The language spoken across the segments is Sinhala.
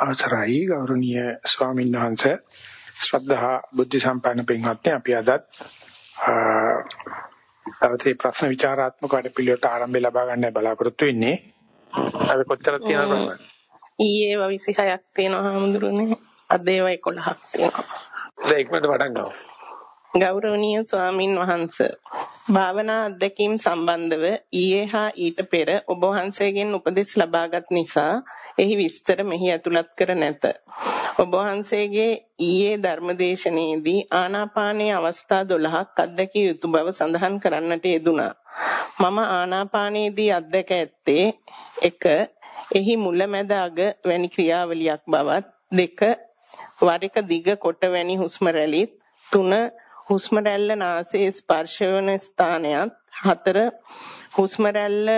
අවසරයි ගෞරවනීය ස්වාමීන් වහන්සේ ශ්‍රද්ධා බුද්ධ සම්පන්න පින්වත්නි අපි අදත් තවතේ ප්‍රශ්න විචාරාත්මක වැඩපිළිවෙලට ආරම්භය ලබා ගන්න බලාපොරොත්තු වෙන්නේ. අද කොච්චර තියෙනවද? ඊයේ 26ක් තියෙනවා හමුදුරනේ. අද ඒවා 11ක් තියෙනවා. ඉක්මනට වඩන් ගමු. ගෞරවනීය ස්වාමින් වහන්සේ භාවනා අධ්‍යක්ීම් සම්බන්ධව ඊයේ හා ඊට පෙර ඔබ වහන්සේගෙන් උපදෙස් ලබාගත් නිසා එහි විස්තර මෙහි ඇතුළත් කර නැත. ඔබ වහන්සේගේ ඊයේ ධර්මදේශනයේදී ආනාපානයේ අවස්ථා 12ක් අත්දැකිය යුතු බව සඳහන් කරන්නට යෙදුණා. මම ආනාපානයේදී අත්දැක ඇත්තේ 1. එහි මුලැමැද අග වැනි ක්‍රියාවලියක් බවත් 2. වර එක දිග කොට වැනි හුස්ම රැලිත් 3. හුස්ම රැල්ල නාසයේ ස්පර්ශ වන ස්ථානයත් 4. හුස්ම රැල්ල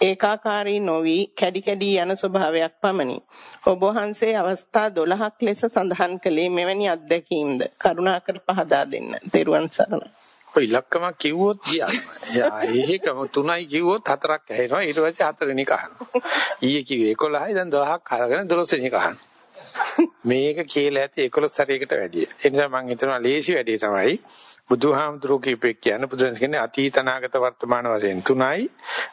ඒකාකාරී නොවි කැඩි කැඩි යන ස්වභාවයක් පමණි. ඔබ වහන්සේ අවස්ථා 12ක් ලෙස සඳහන් කළේ මෙවැනි අත්දැකීම්ද කරුණාකර පහදා දෙන්න. තෙරුවන් සරණයි. ඔය ඉලක්කම කිව්වොත් ගියා. ඒකම තුනයි කිව්වොත් හතරක් ඇහෙනවා. ඊට පස්සේ හතරෙනි කහනවා. ඊයේ කිව්වේ 11යි දැන් 12ක් අරගෙන 12 වෙනි කහනවා. මේක කියලා ඇති 11 සැරයකට වැඩිය. ඒ නිසා මම හිතනවා ලේසි වැඩේ තමයි බුදුහාමුදුරුවෝ කියපේ කියන්නේ බුදුන් කියන්නේ අතීත අනාගත වර්තමාන වශයෙන් තුනයි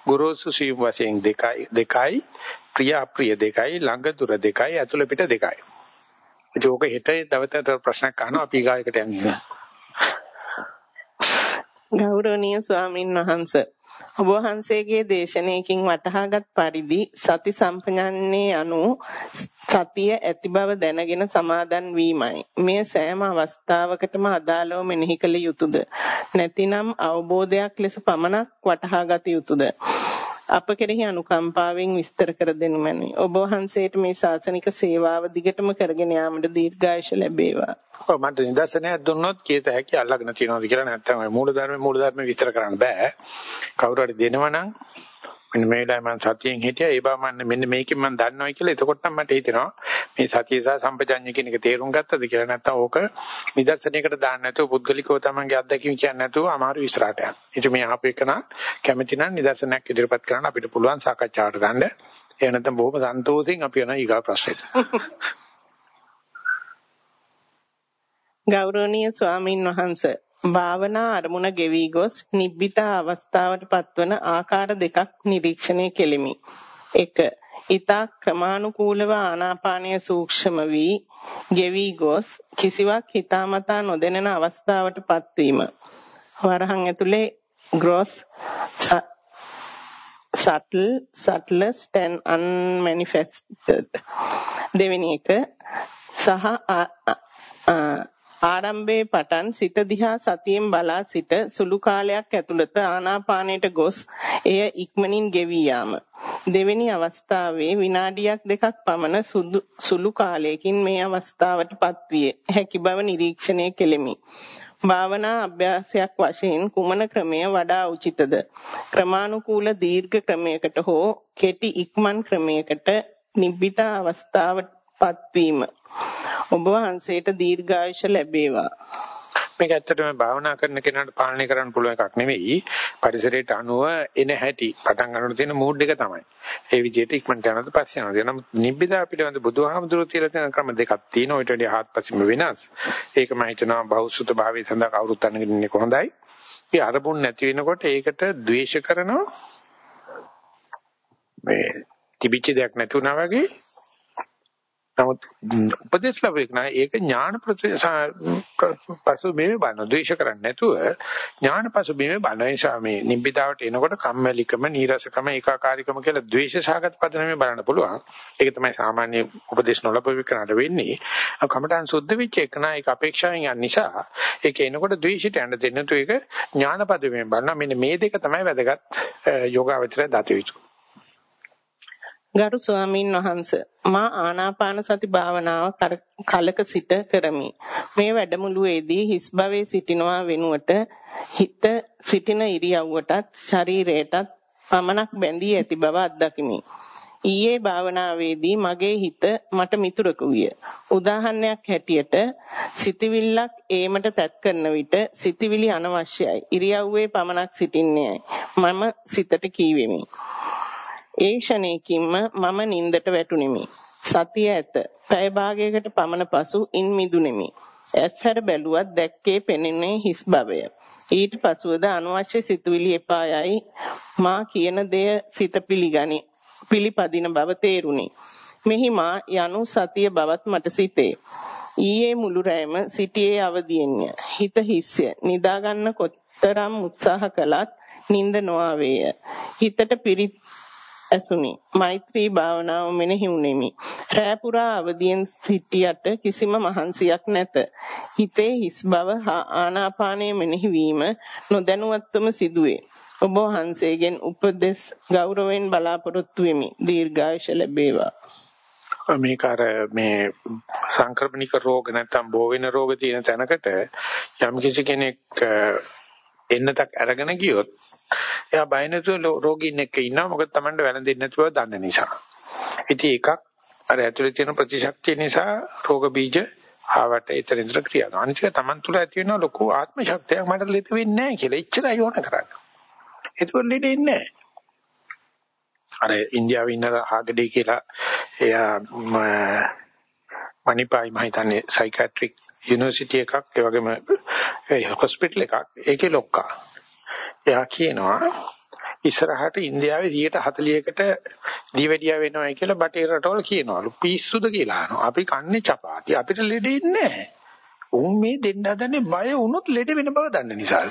ගුරුසු සීම් වශයෙන් දෙකයි දෙකයි ප්‍රිය අප්‍රිය දෙකයි ළඟ දුර දෙකයි ඇතුළ පිට දෙකයි. ඒක හෙට දවතට ප්‍රශ්නයක් අහනවා අපි ගායකට යන්නේ. ගෞරවනීය ස්වාමින් වහන්සේ ඔබ වහන්සේගේ දේශනාවකින් වටහාගත් පරිදි සති සම්පජාන්නේ anu සතිය ඇති බව දැනගෙන සමාදන් වීමයි. මේ සෑම අවස්ථාවකටම අදාළව මෙනෙහි කළ යුතුයද? නැතිනම් අවබෝධයක් ලෙස පමණක් වටහාගත යුතුයද? අප කෙරෙහි අනුකම්පාවෙන් විස්තර කර දෙනු මැනවි. ඔබ වහන්සේට මේ ශාසනික සේවාව දිගටම කරගෙන යාමට දීර්ඝායුෂ ලැබේවා. ඔව් මට නිදර්ශනයක් දුන්නොත් කීත හැකි අල්ලගෙන තියනවාද කියලා නැත්නම් මූලධර්ම මූලධර්ම විස්තර කරන්න බෑ. කවුරු හරි දෙනවනම් මෙන්න මේ වෙලාවේ මම සතියෙන් හිටියා ඒ බව මම මෙන්න මේකෙන් මම දන්නවා කියලා එතකොට නම් මට හිතෙනවා මේ සතිය සහ සම්පජඤ්ඤය කියන එක තේරුම් ගත්තද කියලා නැත්නම් ඕක නිදර්ශනයකට දාන්න නැතුව පුද්ගලිකව තමන්ගේ අත්දැකීම් කියන්නේ නැතුව අමාරු විස්තරාට යනවා. ඉතින් මේ ආපු එකන කැමැති නම් නිදර්ශනයක් ඉදිරිපත් කරන්න අපිට පුළුවන් සාකච්ඡාවට ගන්න. ඒ නැත්නම් බොහොම සන්තෝෂෙන් අපි යනවා ඊගා ප්‍රශ්නෙට. ගෞරවනීය ස්වාමින් වහන්සේ භාවනා අරමුණ ගෙවි ගොස් නිබ්බිත අවස්ථාවට පත්වන ආකාර දෙකක් නිරීක්ෂණය කෙලිමි. 1. ඊතා ක්‍රමානුකූලව ආනාපානය සූක්ෂම වී ගෙවි ගොස් කිසිවක් හිතාමතා නොදැනෙන අවස්ථාවට පත්වීම. වරහන් ඇතුලේ gross subtle subtlest and unmanifested දෙවෙනි එක සහ ආරම්භයේ පටන් සිත දිහා සතියෙන් බලා සිට සුළු කාලයක් ඇතුළත ආනාපානයට ගොස් එය ඉක්මනින් ගෙවී යාම. දෙවෙනි අවස්ථාවේ විනාඩියක් දෙකක් පමණ සුළු කාලයකින් මේ අවස්ථාවටපත් විය හැකි බව නිරීක්ෂණය කෙලෙමි. භාවනා අභ්‍යාසයක් වශයෙන් කුමන ක්‍රමය වඩා උචිතද? ක්‍රමානුකූල දීර්ඝ ක්‍රමයකට හෝ කෙටි ඉක්මන් ක්‍රමයකට නිබ්බිත අවස්ථාවටපත් වීම ඔබ වහන්සේට දීර්ඝායුෂ ලැබේවා. මේක ඇත්තටම භාවනා කරන කෙනාට පාලනය කරන්න පුළුවන් එකක් නෙවෙයි. පරිසරයට අනුව එන හැටි පටන් ගන්නකොට තියෙන මූඩ් එක තමයි. ඒ විදිහට ඉක්මනට යනකොට පස්සේ යනවා. නමුත් නිබ්බිදා පිළිබඳ බුදුහාමුදුරුවෝ තියලා තියෙන ක්‍රම දෙකක් තියෙනවා. ඊට වඩා හාත්පසින්ම වෙනස්. ඒක මම හිතනවා බෞසුත භාවයේ සඳහා කවුරුත් අන්නගෙන ඉන්නේ කොහොඳයි. ඒ අරමුණ නැති වෙනකොට ඒකට ද්වේෂ කරනවා. මේ තිබිච්ච දෙයක් නැතුණා වගේ නමුත් උපදේශ ලැබෙක නෑ. ඒක ඥාන පසු බිමේ බලන ද්වේෂ කරන්නේ නැතුව ඥාන පසු බිමේ බලන නිසා මේ නිබ්බිදාවට එනකොට කම්මැලිකම නීරසකම ඒකාකාරීකම කියලා ද්වේෂ සහගත පදනමේ බලන්න පුළුවන්. ඒක තමයි සාමාන්‍ය උපදේශ නොලබපු විකරණට වෙන්නේ. කමඨාන් සුද්ධ වෙච්ච එක නා. ඒක අපේක්ෂාවෙන් යන නිසා ඒක එනකොට ද්වේෂයට යන්න දෙන්න තු ඒක ඥාන පදමේ බලන මෙන්න මේ දෙක තමයි වැදගත් යෝගාවචරය දත යුතු. ගරු ස්වාමින් වහන්සේ මා ආනාපාන සති භාවනාව කලක සිට කරමි. මේ වැඩමුළුවේදී හිස් භවයේ සිටිනවා වෙනුවට හිත සිටින ඉරියව්වටත් ශරීරයටත් පමණක් බැඳී ඇති බව අත්දකිමි. ඊයේ භාවනාවේදී මගේ හිත මට මිතුරකු විය. උදාහරණයක් හැටියට සිතවිල්ලක් ඒමට තැත් කරන විට සිතවිලි අනවශ්‍යයි. ඉරියව්වේ පමණක් සිටින්නේ මම සිතට කීවෙමි. ඒ ක්ෂණයකින්ම මම නින්දට වැටුනිමි. සතිය ඇත. පැය භාගයකට පමණ පසු ඉන් මිදුනිමි. ඇස්හැර බැලුවත් දැක්කේ පෙනෙන්නේ හිස් බවය. ඊට පසුවද අනවශ්‍ය සිතුවිලි එපා යයි මා කියන දෙය සිත පිළිගනි. පිළිපදින බව තේරුණි. මෙහි මා යනු සතිය බවත් මට සිතේ. ඊයේ මුළු රැයම සිටියේ අවදියෙන්ය. හිත හිස්ය. නිදා ගන්න කොතරම් උත්සාහ කළත් නිින්ද නොආවේය. හිතට පිරිත් ඇසුනි. මෛත්‍රී භාවනාව මෙනෙහි වුනිමි. රෑ පුරා අවදියෙන් සිටියට කිසිම මහන්සියක් නැත. හිතේ හිස් බව හා ආනාපානය මෙනෙහි වීම නොදැනුවත්වම සිදුවේ. ඔබ වහන්සේගෙන් උපදෙස් ගෞරවයෙන් බලාපොරොත්තු වෙමි. දීර්ඝායුෂ ලැබේවා. මේක අර මේ සංක්‍රමණික රෝග නැත්නම් බෝ වෙන රෝග තියෙන තැනකට යම් කිසි කෙනෙක් එන්නතක් අරගෙන ගියොත් එයා බය නැතුව රෝගීන් එක්ක ඉන්නවා මොකද Tamanට වැළඳෙන්නේ නැතුව දන්න නිසා. ඉතින් එකක් අර ඇතුලේ තියෙන ප්‍රතිශක්තිය නිසා රෝග බීජ ආවට ඊතරින්තර ක්‍රියා කරනවා. අනිත් එක Taman තුල ඇති වෙන ලොකු ආත්ම ශක්තියක් මට ලෙඩ වෙන්නේ නැහැ කියලා. එච්චරයි ඕන කරන්නේ. ඒක ලෙඩ එන්නේ නැහැ. අර ඉන්දියාවේ ඉන්න හාගඩේ කියලා එයා මණිපායි මම හිතන්නේ සයිකියාට්‍රික් යුනිවර්සිටි එකක් ඒ වගේම හොස්පිටල් එකක් ඒකේ ලොක්කා එයා කියනවා. ඉස්සරහට ඉන්දියාවේ 140කට දීවැඩියා වෙනවා කියලා බටේ රටවල් කියනවලු පිස්සුද කියලා අහනවා. අපි කන්නේ චපාති. අපිට ලෙඩ ඉන්නේ නැහැ. උන් මේ දෙන්න හදන්නේ බය වුණොත් ලෙඩ වෙන බව දන්න නිසා.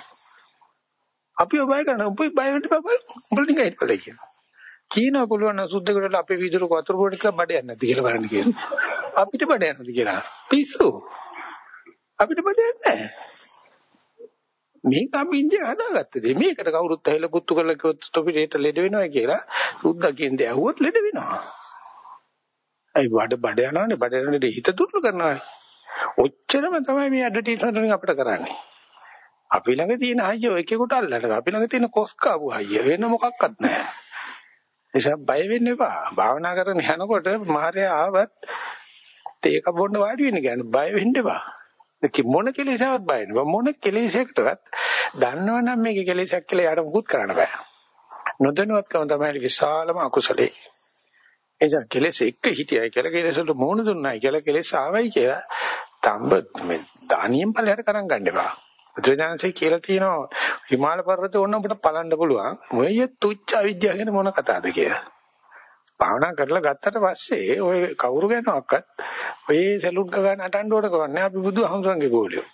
අපි ඔබයි කරන උඹයි බය වෙන්න බබල්. උඹලා නිකන් හිටපලයි කියනවා කියනවා පුළුවන් නම් සුද්ධ කරලා අපේ විදුරු වතුර පොඩි කියලා බඩ යන්නේ නැද්ද කියලා බලන්න කියනවා. අපිට බඩ යනද කියලා. පිස්සු. අපිට බඩ යන්නේ මේක අපි ඉන්දිය හදාගත්ත දේ. මේකට කවුරුත් ඇවිල්ලා පුත්තු කරලා කිව්වොත් තොපිට ලෙඩ වෙනවා කියලා සුද්ධ කියන්නේ ඇහුවොත් ලෙඩ වෙනවා. අයි බඩ බඩ යනවානේ බඩ යනනේ හිත දුර්වල කරනවානේ. ඔච්චරම තමයි මේ ඇඩ්වර්ටයිස්මන්ට් වලින් අපිට කරන්නේ. අපි ළඟ තියෙන හයිය එකෙකුට අල්ලන්න. අපි ළඟ තියෙන කොස් කාපු හයිය වෙන මොකක්වත් නැහැ. නිසා බය වෙන්න එපා. භාවනා කරන යනකොට මාර්යා ආවත් තේක බොන්න වාඩි වෙන්න කියන්නේ බය වෙන්න එපා. මොන කෙලෙසවත් බය වෙන්න. මොන කෙලෙසයකටවත් දන්නවනම් මේක කෙලෙසයක් කියලා යාට මුකුත් කරන්න බෑ. නොදැනුවත්කම තමයි විශාලම අකුසලේ. එනිසා කෙලෙස් එක්ක හිටියයි කියලා කෙලෙසට මොන දුන්නයි කියලා කෙලෙස් ආවයි කියලා තඹ මේ දානියෙන් ඵලයට කරන් ගන්න එපා. බුදුරජාණන්සේ කියලා තියෙනවා හිමාල පර්වතේ ඕන අපිට පලන්න පුළුවන්. මොයේ තුච්ච අවිද්‍යාව ගැන මොන කතාවද කියලා. භාවනා කරලා ගත්තට පස්සේ ඔය කවුරු ගැනවත් ඔය සලුට් ගගන අටන්න ඕන කවන්නේ අපි බුදුහමසන්ගේ ගෝලියෝ.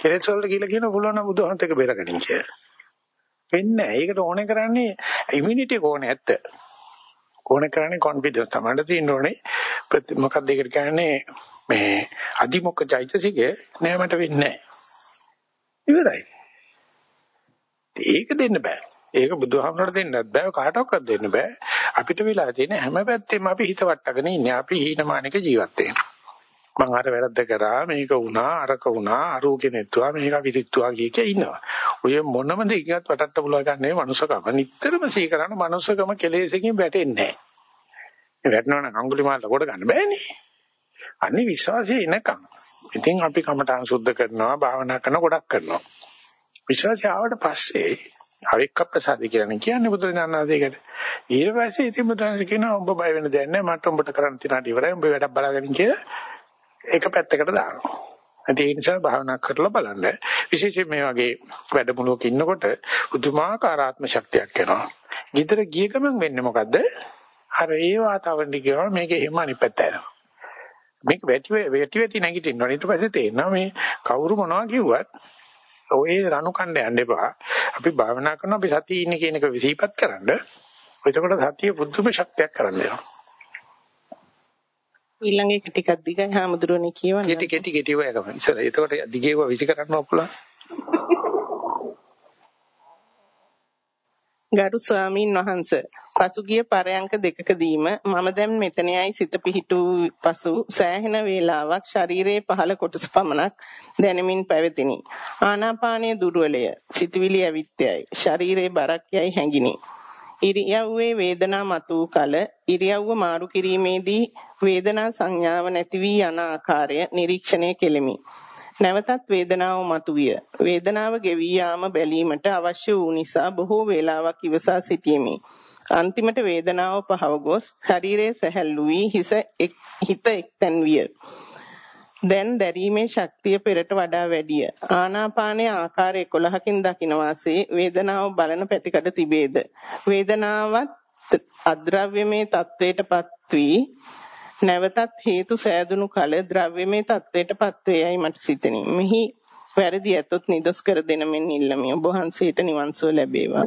කෙලෙස් වලට කියලා කියන පුළුවන් නම් බුදුහන්ත එක බෙරගනින් කියලා. වෙන්නේ නැහැ. ඒකට ඕනේ කරන්නේ ඉමුනිටි එක ඕනේ ඇත්ත. ඕනේ කරන්නේ කොන්ෆිඩන්ස් තමයි තියෙන්න ඕනේ. මොකක්ද ඒකට කියන්නේ මේ අදිමොක්ක චෛතසිකේ නෑ මට වෙන්නේ නැහැ. ඉවරයි. ඒක දෙන්න බෑ. ඒක බුදුහාමරට දෙන්නත් බෑ කාටවත් දෙන්න බෑ. අපිට වෙලා තියෙන හැම පැත්තෙම අපි හිත වට්ටගෙන ඉන්නේ. අපි හීනමානික ජීවත් වෙනවා. මං අර වැරද්ද කරා මේක වුණා අරක වුණා අරූ කෙනෙක්තුවා මේක විරිත්තුවා කිය කිය ඉන්නවා. ඔය මොනම දෙයක්වත් වටට්ට පුළුවන් ගන්නේ මනුස්සකම. නිටතරම සී කරන මනුස්සකම කෙලෙසකින් වැටෙන්නේ නැහැ. ඒ වැටෙනවා නම් අඟුලිමාල කොට ගන්න බෑනේ. අනේ විශ්වාසය එනකම්. ඉතින් අපි කමඨාන් සුද්ධ කරනවා භාවනා කරන ගොඩක් කරනවා. විශ්වාසය ආවට පස්සේ අවික්ක ප්‍රසාද කියලා කියන්නේ බුදුරජාණන්සේකට. ඊට පස්සේ ඉතින් බුදුරජාණන් කියනවා ඔබ බය වෙන දෙයක් නැහැ මට උඹට කරන්න තියනට ඉවරයි උඹ වැඩක් බලාගෙන කියලා එක පැත්තකට දානවා. ඒ නිසා භාවනා කරලා බලන්න. විශේෂයෙන් මේ වගේ වැඩමුළුවක ඉන්නකොට උතුමාකාර ආත්ම ශක්තියක් එනවා. ගිතර ගිය ගමන් වෙන්නේ මොකද්ද? අර ඒ වාතාවරණය කියනවා මේකේ හැම අනිත් පැත්ත යනවා. මේක වැටි වැටි වැටි නැගිටින්න ඕනේ. ඊට පස්සේ තේරෙනවා මේ කවුරු මොනවා කිව්වත් ඔය රණු කණ්ඩ යන්න එපා. අපි භාවනා කරනවා අපි සතිය ඉන්නේ කියන එක විසිපත් කරන්න. එතකොට සතිය බුද්ධම ශක්තියක් කරන්න දෙනවා. ඊළඟ එක ටිකක් දිගයි හාමුදුරනේ කියවන්න. කෙටි කෙටි කෙටි වයකම. ඉතින් එතකොට දිගේව විසි කරන්න පුළුවන්. ගරු ස්වාමීන් වහන්ස පසුගිය පරයන්ක දෙකකදීම මම දැන් මෙතනයි සිත පිහිටු පසු සෑහෙන වේලාවක් ශරීරයේ පහළ කොටස පමණක් දැනෙමින් පැවතිනි. ආනාපානයේ දුර්වලය සිතවිලි ඇවිත්‍යයි ශරීරයේ බරක් යයි හැඟිනි. ඉරියව්වේ වේදනා මතු කල ඉරියව්ව මාරු කිරීමේදී වේදනා සංඥාව නැති වී යන ආකාරය නිරීක්ෂණය කෙලිමි. නැවතත් වේදනාව මතුවිය. වේදනාව ගෙවී යාම බැලීමට අවශ්‍ය වූ නිසා බොහෝ වේලාවක් ඉවසා සිටීමේ. අන්තිමට වේදනාව පහව ගොස් ශරීරයේ සැහැල්ලු වී හිස හිත එක්තැන් විය. දැන් දැරීමේ ශක්තිය පෙරට වඩා වැඩිය. ආනාපානයේ ආකාර 11කින් දකින වාසේ වේදනාව බලන පැතිකඩ තිබේද. වේදනාවත් අද්‍රව්‍යමේ තත්වයටපත් වී නැවතත් හේතු සෑදුණු කල ද්‍රව්‍යමේ තත්වයටපත් වේයයි මට සිතෙනි. මෙහි වැරදි ඇතොත් නිදොස් කර දෙන මෙන් ඉල්ලමි. ඔබ වහන්සේට නිවන් සුව ලැබේවා.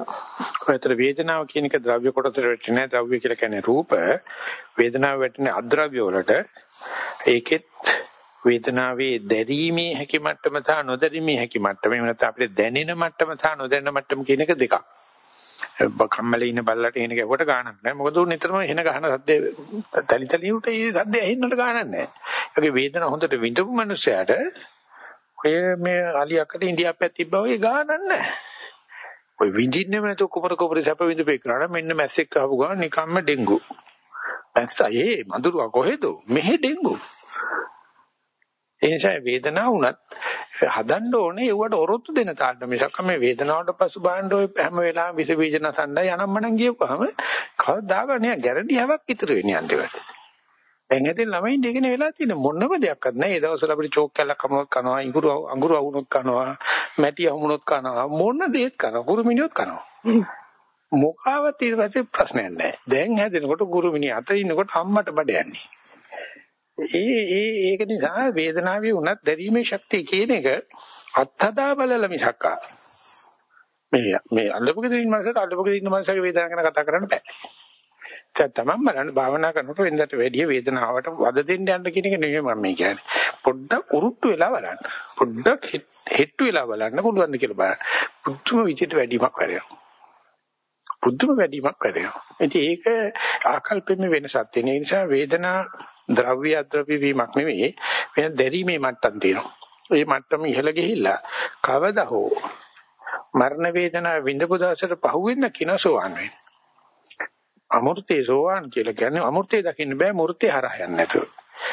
ඔයතර වේදනාව කියන එක ද්‍රව්‍ය කොටසට වැටෙන්නේ ද්‍රව්‍ය කියලා කියන්නේ රූප. වේදනාව වැටෙන්නේ අද්‍රව්‍ය වලට. ඒකෙත් වේදනාවේ දැරීමේ හැකි මට්ටම සහ නොදැරීමේ හැකි මට්ටම එහෙම නැත්නම් අපිට දැනෙන මට්ටම සහ නොදැනෙන මට්ටම කියන එක දෙකක්. කම්මලේ ඉන්න බල්ලට එන ගැවට ගානක් නැහැ. මොකද උන් නිතරම එන ගහන සද්දේ තලි තලි උට ඒ සද්දේ ඇහෙන්නට ගානක් නැහැ. ඒකේ වේදන හොඳට විඳපු මනුස්සයාට ඔය මේ අලියකට ඉන්දියාප්පයක් තිබ්බා වගේ ගානක් නැහැ. ඔය විඳින්නෙම නැතු කුමර කුමර සැප විඳපේ කරාට මෙන්න මැස්සෙක් ආපු ගමන් නිකම්ම ඩෙන්ගු. මැස්සා ඒ මඳුරුවා කොහෙද? මෙහෙ ඩෙන්ගු. ඒ නිසා වේදනාව උනත් හදන්න ඕනේ ඒවට ඔරොත්තු දෙන තාලට මිසක් මේ වේදනාවට පසු බාන්න ඔය හැම වෙලාවෙම විස බීජ නසන්නයි අනම්මනම් ගියපුවාම කවදාක නෑ ගැරන්ටි හැවක් ඉතුරු වෙන්නේ අන්තිමට. දැන් ඇතින් ළමයින් දෙකනේ වෙලා තියෙන මොනම දෙයක්වත් නෑ. ඒ දවස්වල අපිට චෝක් කැල්ලක් කනවත් කනවා, ඉඟුරු අඟුරු වුණොත් කනවා, මැටි වුණොත් කනවා, මොන දේත් කනවා, කුරුමිනියොත් කනවා. මොකාවත් ඊට පස්සේ ප්‍රශ්නයක් නෑ. දැන් හැදෙනකොට කුරුමිනිය අතර ඉන්නකොට අම්මට බඩ යන්නේ. ඒ ඒ ඒක නිසා වේදනාවේ උනත් දැරීමේ ශක්තිය කියන එක අත්හදා බලලා මිසක් මේ මේ අල්ලපු ගෙදර ඉන්න මනසට අල්ලපු ගෙදර ඉන්න මනසගේ වේදනාව ගැන කතා කරන්න බෑ. දැන් තමන් බලන්න භාවනා කරනකොට වෙනදට වැඩි වේදනාවට වද දෙන්න යන්න කියන එක නෙමෙයි මම මේ කියන්නේ. පොඩ්ඩක් උරුට්ටු වෙලා බලන්න. පොඩ්ඩක් හෙට්ටු වෙලා බලන්න පුළුවන් ද කියලා බලන්න. පුදුම විදිහට වැඩිමක් වැඩෙනවා. පුදුම වැඩිමක් වැඩෙනවා. ඉතින් ඒක ආකල්පෙම වෙනසක් තියෙන නිසා වේදනා ද්‍රව්‍ය අද්‍රව්‍ය වීමක් නෙවෙයි වෙන දැරීමේ මට්ටම් තියෙනවා. ඒ මට්ටම ඉහළ ගිහිල්ලා කවදා හෝ මරණ වේදනාව විඳපු දවසට පහුවෙන්න කිනසෝවන් වෙන්නේ. අමෘතේ සෝවාන් කියලා කියන්නේ අමෘතේ දකින්න බෑ මූර්තේ හරහා යන්නේ නැතුව.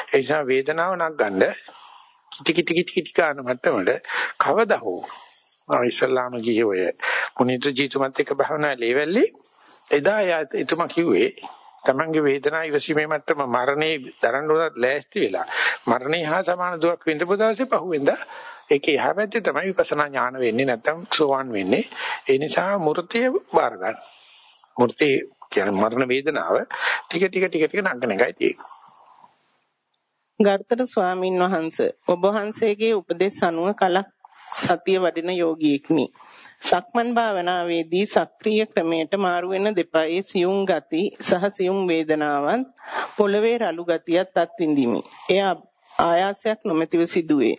ඒ නිසා වේදනාව නක් ගන්න කිටි කිටි කිටි කිටි කාන මට්ටමට කවදා හෝ ආ ඉස්ලාම ගියේ ඔය පුනිත ජීතුමත් එක්ක භවනා ලේවැල්ලේ එදා එතුමා කිව්වේ තමන්ගේ වේදනාව ඉවසීමේ මට්ටම මරණේ දරන්න උනත් ලෑස්ති වෙලා මරණේ හා සමාන දුක් විඳපු දවසේ පහුවෙන්ද ඒකේ එහා පැත්තේ තමයි විපස්සනා ඥාන වෙන්නේ නැත්තම් සෝවාන් වෙන්නේ. ඒ නිසා මූර්තිය බාර ගන්න මූර්තිය කියන්නේ මරණ වේදනාව ටික ටික ටික ටික නංගන එකයි තියෙන්නේ. ගර්ථර ස්වාමින් වහන්සේ ඔබ වහන්සේගේ උපදේශ අනුව කලක් සතිය වඩින යෝගියෙක්මි සක්මන් භාවනාවේදී සක්‍රීය ක්‍රමයට මාරු වෙන දෙපයේ සියුම් ගති සහ සියුම් වේදනාවන් පොළවේ රළු ගතියත් අත්විඳිමි. එය ආයාසයක් නොමැතිව සිදුවේ.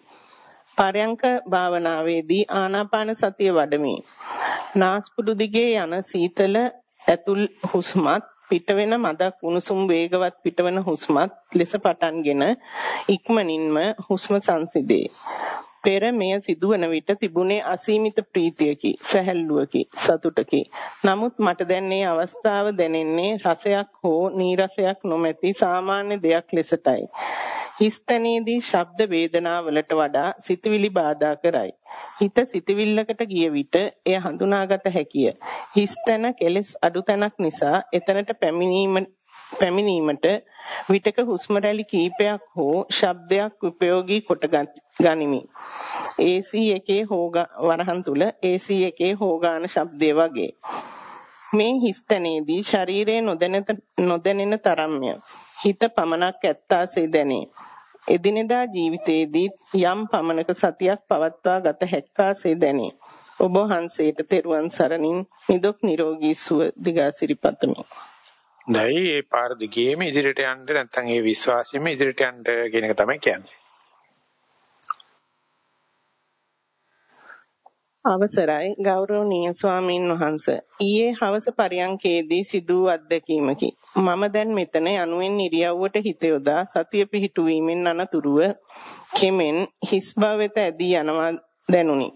පරයන්ක භාවනාවේදී ආනාපාන සතිය වඩමි. නාස්පුඩු දිගේ යන සීතල ඇතුල් හුස්මත් පිටවෙන මදක් උණුසුම් වේගවත් පිටවන හුස්මත් ලෙස පටන්ගෙන ඉක්මනින්ම හුස්ම සංසිදේ. පෙර මෙය සිදුවන විට තිබුණේ අසීමිත ප්‍රීතියකි, සැහැල්ලුවකි, සතුටකි. නමුත් මට දැන් මේ අවස්ථාව දැනෙන්නේ රසයක් හෝ නීරසයක් නොමැති සාමාන්‍ය දෙයක් ලෙසටයි. හිස්තනේදී ශබ්ද වේදනාවලට වඩා සිතවිලි බාධා කරයි. හිත සිතවිල්ලකට ගිය විට එය හඳුනාගත හැකිය. හිස්තන කෙලස් අඩු තැනක් නිසා එතනට පැමිණීම පැමිණීමට විටක හුස්ම රැලි කීපයක් හෝ ශබ්දයක් උපයෝගී කොට ගනිමි. AC එකේ හෝගා වරහන් තුල AC එකේ හෝගාන ශබ්දය වගේ. මේ හිස්තනේදී ශරීරයේ නොදැනෙන නොදැනෙන තරම්ය. හිත පමණක් ඇත්තාසේ දැනේ. එදිනෙදා ජීවිතයේදී යම් පමණක සතියක් පවත්වා ගත හැක්කාසේ දැනේ. ඔබ වහන්සේට තෙරුවන් සරණින් නිදුක් නිරෝගී සුව දිගාසිරි පතමි. නැයි ඒ පාර දිගේම ඉදිරියට යන්න නැත්නම් ඒ විශ්වාසයෙන්ම ඉදිරියට යන්න කියන එක තමයි කියන්නේ. අවසරයි ගෞරවනීය ස්වාමින් වහන්ස. ඊයේ හවස පරියන්කේදී සිදු අත්දැකීමකි. මම දැන් මෙතන යනුවෙන් ඉරියව්වට හිත යොදා සතිය පිහිටුවීමෙන් අනතුරුව කෙමෙන් හිස් භවෙත ඇදී යනවා දැනුනි.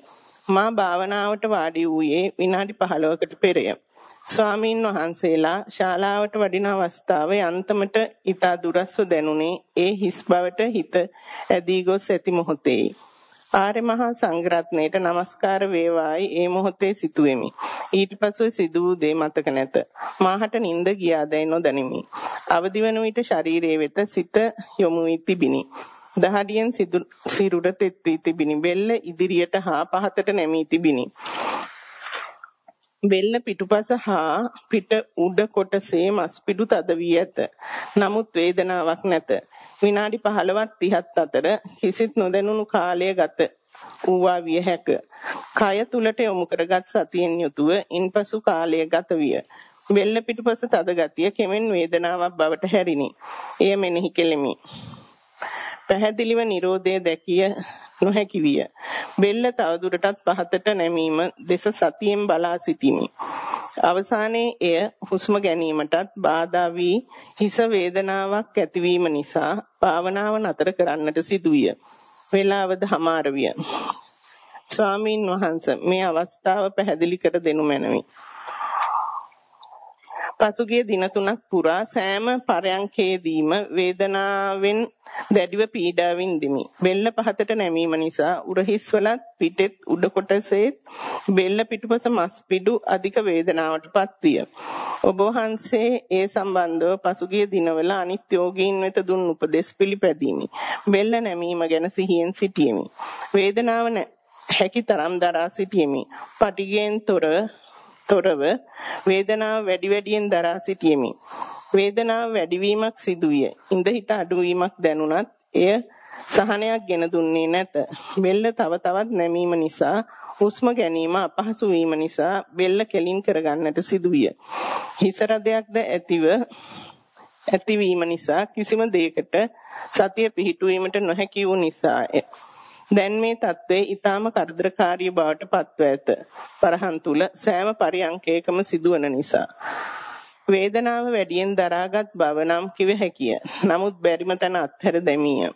මා භාවනාවට වාඩි වූයේ විනාඩි 15කට පෙරය. ස්වාමීන් වහන්සේලා ශාලාවට වඩින අවස්ථාවේ අන්තමට ඊතා දුරස්ව දැනුනේ ඒ හිස් බවට හිත ඇදී ගොස් ඇති මොහොතේ. ආර්ය මහා සංඝරත්නයට নমස්කාර වේවායි ඒ මොහොතේ සිටුවෙමි. ඊට පසුව සිදු වූ දේ මතක නැත. මාහට නිින්ද ගියාදැයි නොදනිමි. අවදි වන විට ශරීරයේ වෙත සිත යොමු වී තිබිනි. දහඩියෙන් සිරුර තෙත් වී තිබිනි. බෙල්ල ඉදිරියට හා පහතට නැමී තිබිනි. බෙල්ල පිටුපස හා පිට උඩ කොටසේ මස් පිඩු තද වී ඇත. නමුත් වේදනාවක් නැත. විනාඩි 15ක් 30ක් අතර කිසිත් නොදැනුණු කාලය ගත වූවා විය හැක. කය තුලට යොමු කරගත් සතියෙන් යුතුව ඉන්පසු කාලය ගත විය. බෙල්ල පිටුපස තද ගතිය කෙමෙන් වේදනාවක් බවට හැරිනි. එය මෙනෙහි කෙලිමි. පැහැදිලිව Nirodhe දැකිය නොහැකි විය. බෙල්ල තවදුරටත් පහතට නැමීම දෙස සතියෙන් බලා සිටිමි. අවසානයේ එය හුස්ම ගැනීමටත් බාධා වී හිස වේදනාවක් ඇතිවීම නිසා භාවනාව නතර කරන්නට සිදුවිය. වේලාවද හමාර විය. ස්වාමින් වහන්සේ මේ අවස්ථාව පැහැදිලි කර දෙනු මැනවි. පසුගිය දින තුනක් පුරා සෑම පරයන්කේදීම වේදනාවෙන් දැඩිව පීඩා වින්දිමි. බෙල්ල පහතට නැමීම නිසා උරහිස්වලත් පිටෙත් උඩ කොටසේ බෙල්ල පිටුපස මස් පිඩු අධික වේදනාවටපත් විය. ඔබ වහන්සේ ඒ සම්බන්ධව පසුගිය දිනවල අනිත් යෝගීන් වෙත දුන් උපදෙස් පිළිපැදීමි. බෙල්ල නැමීම ගැන සිහියෙන් සිටියෙමි. වේදනාව හැකි තරම් දරා සිටියෙමි. පටිගෙන් තොර තොරව වේදනාව වැඩි වැඩියෙන් දරා සිටියෙමි. වේදනාව වැඩිවීමක් සිදුවිය. ඉඳ හිට අඩුවීමක් දැනුණත් එය සහනයක් ගෙන දුන්නේ නැත. බෙල්ල තව තවත් නැමීම නිසා හුස්ම ගැනීම අපහසු වීම නිසා බෙල්ල කෙලින් කරගන්නට සිදුවිය. හිස රදයක්ද ඇතිව ඇතිවීම නිසා කිසිම දෙයකට සතිය පිහිටුවීමට නොහැකි වූ නිසා දැන් මේ తත්වයේ ඊටාම කරදරකාරී බවට පත්ව ඇත. පරහන් තුල සෑම පරියන්කයකම සිදුවන නිසා. වේදනාව වැඩියෙන් දරාගත් බව නම් කිව හැකිය. නමුත් බැරිම තැන අත්හැර දැමීය.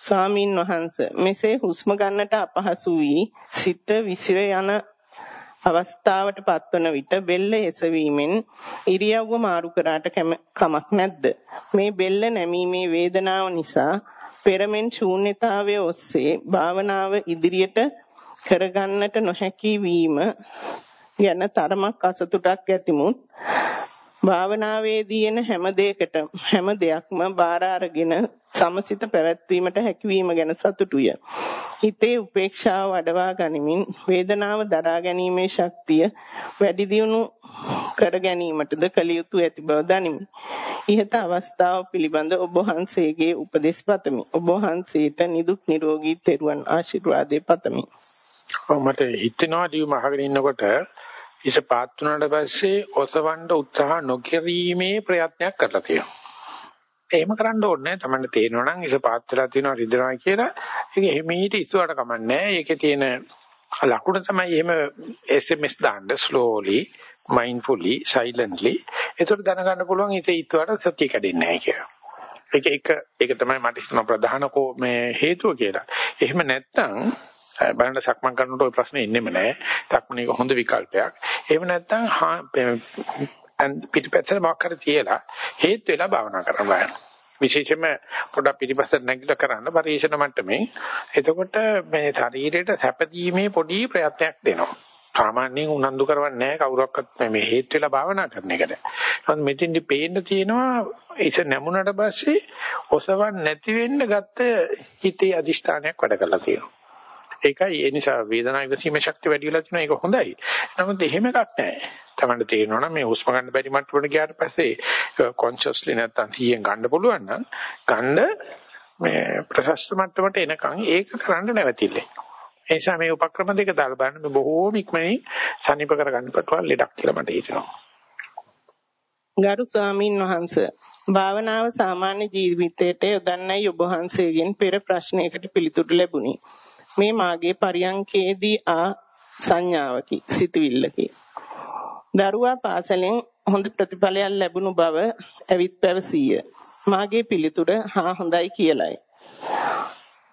ස්වාමින් වහන්සේ මෙසේ හුස්ම ගන්නට අපහසු වී සිත විසිර යන අවස්ථාවට පත්වන විට බෙල්ල එසවීමෙන් ඉරියව්ව මාරු කරාට කමක් නැද්ද? මේ බෙල්ල නැමීමේ වේදනාව නිසා පෙරමෙන් ශූන්‍යතාවයේ ඔස්සේ භාවනාව ඉදිරියට කරගන්නට නොහැකි වීම ගැන තරමක් අසතුටක් ඇතිමුත් භාවනාවේදී එන හැම දෙයකට හැම දෙයක්ම බාර අරගෙන සමසිත පැවැත්වීමට හැකියවීම ගැන සතුටුය. හිතේ උපේක්ෂාව වඩවා ගනිමින් වේදනාව දරා ගැනීමේ ශක්තිය වැඩි දියුණු කර ගැනීමටද කල යුතු ඇති බව දනිමි. ඉහත අවස්ථාව පිළිබඳ ඔබ වහන්සේගේ උපදෙස් පතමි. ඔබ වහන්සේට නිදුක් නිරෝගී තෙරුවන් ආශිර්වාදේ පතමි. මට හිතෙනවා දියුම අහගෙන ඉන්නකොට ඉස පාත් වුණාට පස්සේ ඔසවන්න උත්සාහ නොකිරීමේ ප්‍රයත්නයක් කරලා තියෙනවා. එහෙම කරන්න ඕනේ නැහැ. Tamanne තේරෙනවා නම් ඉස පාත් වෙලා තියෙනවා රිදෙනවා කියලා. ඒක එහිමීට ඉස්සුවට කමන්නේ ඒකේ තියෙන ලකුණ තමයි එහෙම SMS දාන්න slowly, mindfully, silently. ඒතර දැනගන්න පුළුවන් ඉත ඉස්සුවට සත්‍ය කැඩෙන්නේ නැහැ කියලා. ඒක එක ඒක තමයි මට හිතන ප්‍රධාන මේ හේතුව කියලා. එහෙම නැත්නම් බලන්න සක්මන් කරනකොට ওই ප්‍රශ්නේ ඉන්නෙම නැහැ. සක්මන් එක හොඳ විකල්පයක්. එහෙම නැත්නම් පිටිපැත්තට මොකක් හරි තියලා හේත් වෙලා භාවනා කරන්න බලන්න. විශේෂයෙන්ම පොඩක් පිටිපස්සට නැගිටලා කරන්න පරිශන මට්ටමේ. එතකොට මේ ශරීරයට සැපදීමේ පොඩි ප්‍රයත්නයක් දෙනවා. සාමාන්‍යයෙන් උනන්දු කරවන්නේ නැහැ කවුරක්වත් මේ හේත් වෙලා භාවනා කරන එකට. නමුත් මෙතෙන්දි පේන්න තියෙනවා ඉස නැමුණට පස්සේ ඔසවන් නැති වෙන්න ගත්ත හිතේ අදිෂ්ඨානයක් වැඩ කරලා තියෙනවා. ඒකයි ඒ නිසා වේදනාව ඉවසීමේ ශක්තිය වැඩි වෙලා තියෙනවා ඒක හොඳයි. නමුත් එහෙම එකක් නැහැ. තමන්ට තේරෙනවා නම් මේ හුස්ම ගන්න බැරි මට්ටමට ගියාට පස්සේ කොන්ෂස්ලි නැත්තම් තියෙන් ගන්න පුළුවන් නම් ගන්න මේ ප්‍රශස්ත මට්ටමට එනකන් ඒක කරන්න නැවතිල්ල. ඒ නිසා මේ උපක්‍රම දෙක දාලා බලන්න මේ බොහෝම ඉක්මනින් සනීප කරගන්න පටවල් ලෙඩක් කියලා මට හිතෙනවා. ගරු ස්වාමින් වහන්සේ භාවනාව සාමාන්‍ය ජීවිතයට යොදන්නයි ඔබ වහන්සේගෙන් පෙර ප්‍රශ්නයකට පිළිතුරු ලැබුණි. මේ මාගේ පරියන්කේදී ආ සංඥාවකි සිතවිල්ලකි. දරුවා පාසලෙන් හොඳ ප්‍රතිඵලයක් ලැබුණු බව ඇවිත් පැවසීය. මාගේ පිළිතුර හා හොඳයි කියලයි.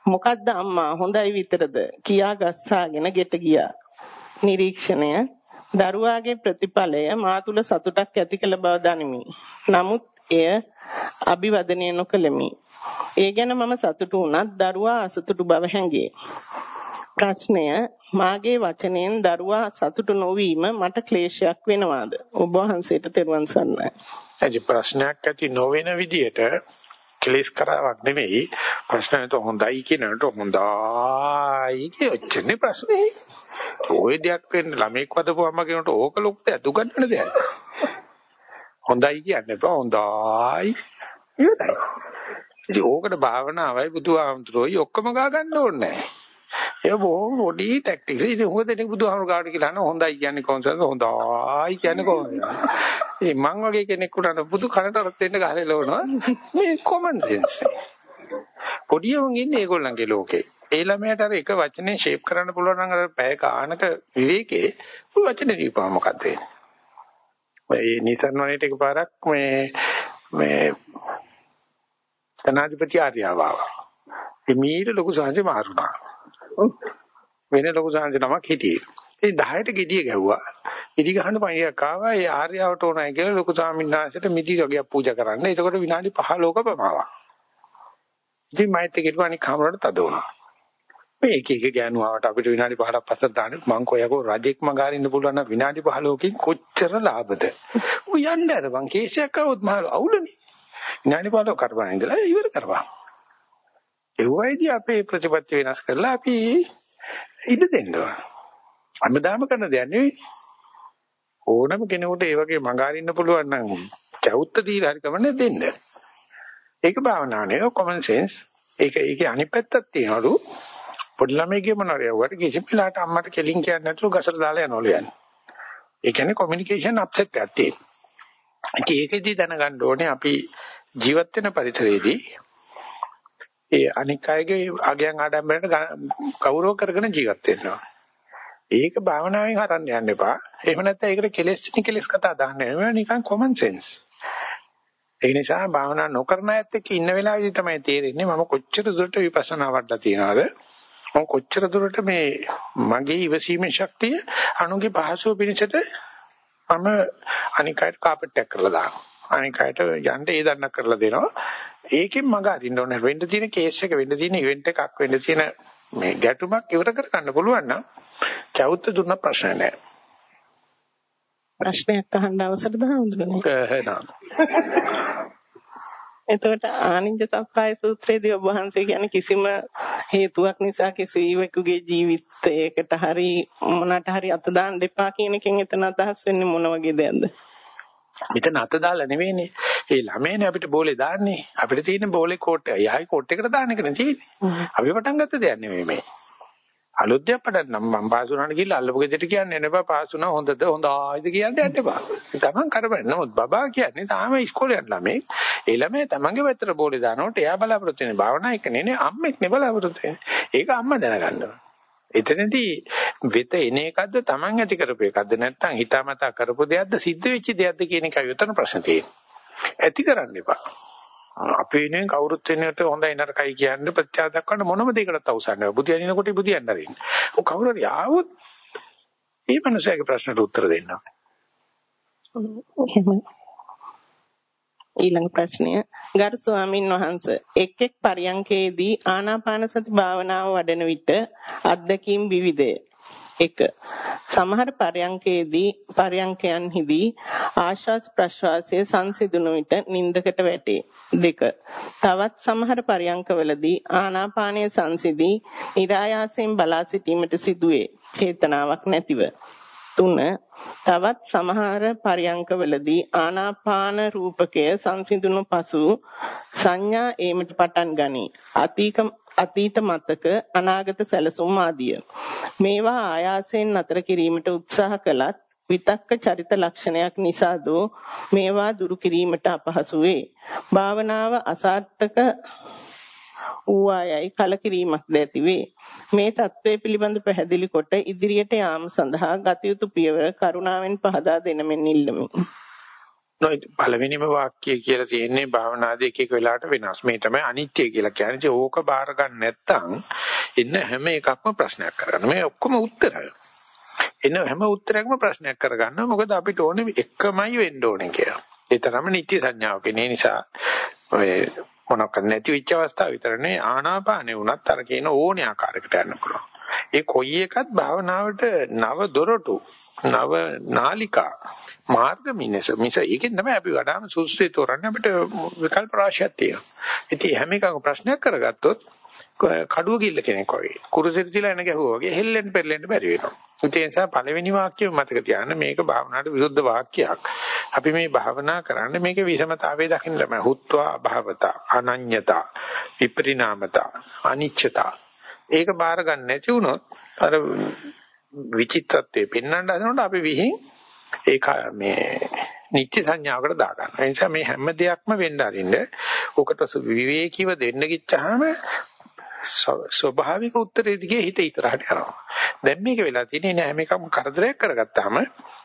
මොකද්ද අම්මා හොඳයි විතරද කියා ගස්සාගෙන ගෙට ගියා. නිරීක්ෂණය දරුවාගේ ප්‍රතිඵලය මා තුල සතුටක් ඇති කළ බව දනිමි. නමුත් එය අභිවදනය නොකළෙමි. ඒ ගැන මම සතුටු වුණත් දරුවා අසතුටු බව හැඟේ. ප්‍රශ්නය මාගේ වචනයෙන් දරුවා සතුටු නොවීම මට ක්ලේශයක් වෙනවාද? ඔබ වහන්සේට තෙරුවන් සරණයි. එදි ප්‍රශ්නයක් ඇති නොවන විදියට කෙලස් කරාවක් නෙමෙයි ප්‍රශ්නයට හොඳයි කියනට හොඳයි කියොච්චනේ ප්‍රශ්නේ. ඔය දෙයක් වෙන්න ළමෙක් වදපුවම කියනට ඕක ලොක්ද අතු ගන්නන දෙයක්. හොඳයි කියන්නේ බා හොඳයි. ඉවරයි. ඉතින් ඕකට භාවනාවයි බුදුහාමුදුරුවෝයි ඔක්කොම ගා ගන්න ඕනේ. ඒ බොහොම පොඩි ටැක්ටික්ස්. ඉතින් හොඳ දෙනෙක් බුදුහාමුදුරුවෝ ගාවට කියලා අහන හොඳයි කියන්නේ කොහොමද? හොඳයි කියන්නේ කොහොමද? ඒ මං වගේ කෙනෙක් උනන බුදු කනට රත් වෙන්න ගහලා ලෝනවා. මේ කොමන් සෙන්ස්. පොඩි උන් ඉන්නේ ඒගොල්ලන්ගේ ලෝකේ. ඒ ළමයාට අර එක වචනේ ෂේප් කරන්න පුළුවන් නම් අර පැය කානක විවේකේ ওই වචනේ දීපුවා මොකද වෙන්නේ? ඔය නිසරණවලට එකපාරක් මේ මේ තනාධිපති ආර්යව ආවා. එමීට ලොකු සංහසේ මාරුණා. වෙන ලොකු සංහසේ නමක් හිටියේ. ඒ 10ට gediye ගැව්වා. ඉදි ගහන පණියක් ආවා. ඒ ආර්යවට උනායි කියලා ලොකු ස්වාමීන් වහන්සේට මිදි වගේක් පූජා කරන්න. එතකොට විනාඩි 15ක ප්‍රමාවක්. ඉතින් මයිත් කිව්වා අනික කමරට තද වුණා. මේ එක එක ගෑනුවාට අපිට විනාඩි 5ක් පස්සට දාන්න මං කොයකෝ රජෙක් මගාරින්න පුළුවන් නම් විනාඩි 15කින් කොච්චර ලාභද? ඌ යන්න අර මං කේසයක් આવොත් මහ අවුලනේ. විනාඩි 15 කරපන් ඉඳලා ඉවර කරපන්. ඒවයිදී අපේ ප්‍රතිපත්ති වෙනස් කරලා අපි ඉඩ දෙන්න ඕන. හැමදාම කරන දෙයක් නෙවෙයි. ඕනම කෙනෙකුට ඒ වගේ මඟහරින්න පුළුවන් නම් කැවුත්ත දීලා හරි කමන්නේ දෙන්න. ඒක භාවනාව නෙවෙයි කොමන් සෙන්ස්. ඒක ඒකේ අනිත් පැත්තක් තියෙනවලු. පොඩි ළමයිගේ මොනවාරියවට කිසිම වෙලාවට අම්මට කෙලින් කියන්නේ නැතුළු ගසට දාලා යනවලු යන්නේ. ඒ කියන්නේ කොමියුනිකේෂන් අප්සෙට් එකක් තියෙනවා. ඒකෙදි දැනගන්න ඕනේ අපි ජීවත් වෙන පරිසරයේදී ඒ අනික් අයගේ අගයන් ආඩම්බරයට ගෞරව කරගෙන ජීවත් වෙනවා. ඒක භාවනාවෙන් හරන්න යන්න එපා. එහෙම නැත්නම් ඒකට කෙලෙස් නිකලෙස් කතා දාන්න නෙවෙයි නිකන් common sense. ඒ නිසා භාවනා නොකරන අයත් එක්ක ඉන්න වෙලාවෙදි තමයි තේරෙන්නේ මම කොච්චර දුරට විපස්සනා වඩලා තියනවද? මම කොච්චර දුරට මේ මගේ ඉවසීමේ ශක්තිය අනුගේ පහසුව පිණිසට මම අනිකයට කාපට් එකක් කරලා දානවා. අනිකයට යන්න ඒ දන්නක් කරලා දෙනවා. ඒකෙන් මග අරින්න ඕනේ. වෙන්න තියෙන කේස් එක වෙන්න තියෙන ඉවෙන්ට් එකක් වෙන්න තියෙන මේ ගැටුමක් ඉවර කර ගන්න පුළුවන් නම් කවුත් දුන්න ප්‍රශ්න නැහැ. ප්‍රශ්නයක් අහන්න අවසරද හඳුනන්නේ? එහෙනම්. එතකොට ආනිජ සප්පාය සූත්‍රයේදී ඔබ වහන්සේ කියන්නේ කිසිම හේතුවක් නිසා කිසිවෙකුගේ ජීවිතයකට හරි මොනකට හරි අත දාන්න දෙපා කියන එකෙන් එතන අදහස් වෙන්නේ මොන වගේ දෙයක්ද? මෙතන අත දාලා නෙවෙයිනේ. ඒ ළමයිනේ අපිට බෝලේ දාන්නේ. අපිට තියෙන බෝලේ කෝට් එක. යහයි කෝට් එකට දාන්න එක නේ තියෙන්නේ. අපි පටන් ගත්ත දෙයක් නෙවෙයි මේ. අලුත් දෙයක් පටන් නම් මම පාස් වුණාට ගිහලා අල්ලපු ගෙදරට කියන්නේ නෑ පාස් වුණා හොඳද හොඳයිද කියන්නේ යන්න එපා. තමන් කරබන්. නමුත් බබා කියන්නේ තාම ඉස්කෝලේ යන ළමයි. ඒ ළමයි තමන්ගේ පැත්තට බෝලේ දානකොට එයා බලාපොරොත්තු වෙන්නේ භාවනා එක නෙනේ අම්මෙක් නේ බලාපොරොත්තු වෙන්නේ. ඒක අම්මා දැනගන්න ඕන. එතනදී වෙත එන එකක්ද තමන් ඇති කරපු එකක්ද නැත්නම් හිතාමතා කරපු දෙයක්ද සිද්ධ වෙච්ච දෙයක්ද කියන එකයි උතන ප්‍රශ්න තියෙන්නේ. ඇති කරන්න එපා. අපි වෙනුවෙන් කවුරුත් වෙනකොට හොඳයි නරකයි කියන්නේ ප්‍රත්‍යාව දක්වන්න මොනම දෙයකටත් අවසන් නැහැ. බුදියනිනකොට බුදියන්න අරින්න. ඔය කවුරු හරි ආවොත් මේ මනුස්සයාගේ ප්‍රශ්නට උත්තර දෙන්න. ඊළඟ ප්‍රශ්නය ගරු ස්වාමින් වහන්සේ එක් එක් පරියන්කේදී ආනාපාන සති භාවනාව වඩන විට අත්දැකීම් විවිධය. 1. සමහර පරයන්කේදී පරයන්කයන්හිදී ආශ්වාස ප්‍රශ්වාසයේ සංසිඳුණු විට නින්දකට වැටේ. 2. තවත් සමහර පරයන්කවලදී ආනාපානයේ සංසිඳී નિરાයාසයෙන් බලා සිටීමට සිදුවේ. චේතනාවක් නැතිව. 3. තවත් සමහර පරයන්කවලදී ආනාපාන රූපකය සංසිඳුණු පසු සංඥා ඒමට පටන් ගනී. අතීක අතීත මතක අනාගත සැලසුම් ආදිය. මේවා ආයාසයෙන් නතර කිරීමට උත්සාහ කළත් විතක්ක චරිත ලක්ෂණයක් නිසා දෝ මේවා දුරු කිරීමට අපහසු වේ. භාවනාව අසාර්ථක ඌායයි කලකිරීමක් ද ඇති වේ. මේ தત્ත්වය පිළිබඳ පැහැදිලි කොට ඉදිරියට යාම සඳහා ගත යුතු පියවර කරුණාවෙන් පහදා දෙනමින් ඉල්ලමි. නොයි පළවෙනිම වාක්‍යය කියලා තියෙන්නේ භාවනාදී එක එක වෙලාවට වෙනස්. මේ තමයි අනිත්‍ය කියලා කියන්නේ. ඕක බාර ගන්න නැත්නම් එන්න හැම එකක්ම ප්‍රශ්නයක් කරගන්න. මේ ඔක්කොම උත්තර. එන්න හැම උත්තරයක්ම ප්‍රශ්නයක් කරගන්න. මොකද අපිට ඕනේ එකමයි වෙන්න ඕනේ කියලා. ඒ තරම නිත්‍ය සංඥාවක්. ඒ නිසා ඔය මොනක් නැති වෙච්ච අවස්ථාව විතරනේ ආනාපානේ වුණත් අර කියන ඕනේ ආකාරයකට යන්න පුළුවන්. ඒ කොයි එකත් භාවනාවට නව දොරටු නව නාලිකා මාර්ග මිනිස මිස ඒකෙන් තමයි අපි වඩාම සුසුසේ තෝරන්නේ අපිට විකල්ප රාශියක් තියෙනවා. ඉතින් හැම එකම ප්‍රශ්නයක් කරගත්තොත් කඩුව කිල්ල කෙනෙක් වගේ කුරුසෙට තියලා එන ගැහුවා වගේ හෙල්ලෙන්න පෙරලෙන්න බැරි වෙනවා. ඒ නිසා පළවෙනි වාක්‍යය මතක තියාගන්න මේක භාවනාවට විරුද්ධ වාක්‍යයක්. අපි මේ භාවනා කරන්නේ මේකේ විෂමතාවය දකින්න තමයි. හුත්වා භාවතා, අනඤ්‍යතා, විපරිණාමතා, අනිච්චතා. ඒක බාර ගන්න නැති වුණොත් අර විචිත්‍රත්වයේ පෙන්වන්න හදනකොට අපි විහිං ඒක මේ නිත්‍ය සංඥාවකට දා ගන්න. ඒ නිසා මේ හැම දෙයක්ම වෙන්න අරින්න ඔකට විවේකීව දෙන්න ගිච්චාම ස්වභාවික උත්තරේ දිගේ හිත ඉතරහට යනවා. දැන් මේක වෙලා තියෙන්නේ නෑ මේකම කරදරයක් කරගත්තාම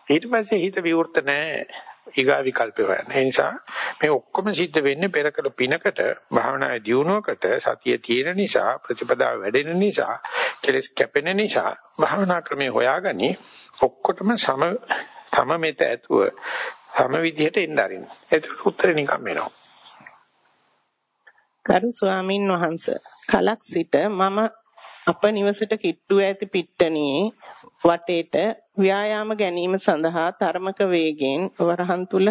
ඊට පස්සේ හිත විවෘත නෑ ඊගා විකල්ප හොයන්න. ඒ නිසා මේ ඔක්කොම සිද්ධ වෙන්නේ පෙරකල පිනකට භාවනායේ දියුණුවකට සතිය තියෙන නිසා ප්‍රතිපදාව වැඩෙන නිසා කෙලස් කැපෙන නිසා භාවනා ක්‍රමේ හොයාගනි ඔක්කොටම සම තම මෙත ඇතුව සම විදිහට එන්න අරින්න. ඒක උත්තරේ නිකම් වෙනවා. ගරු ස්වාමින් වහන්සේ කලක් සිට මම අප නිවසට කිට්ටුව ඇති පිට්ටනියේ වටේට ව්‍යායාම ගැනීම සඳහා තරමක වේගෙන් වරහන් තුල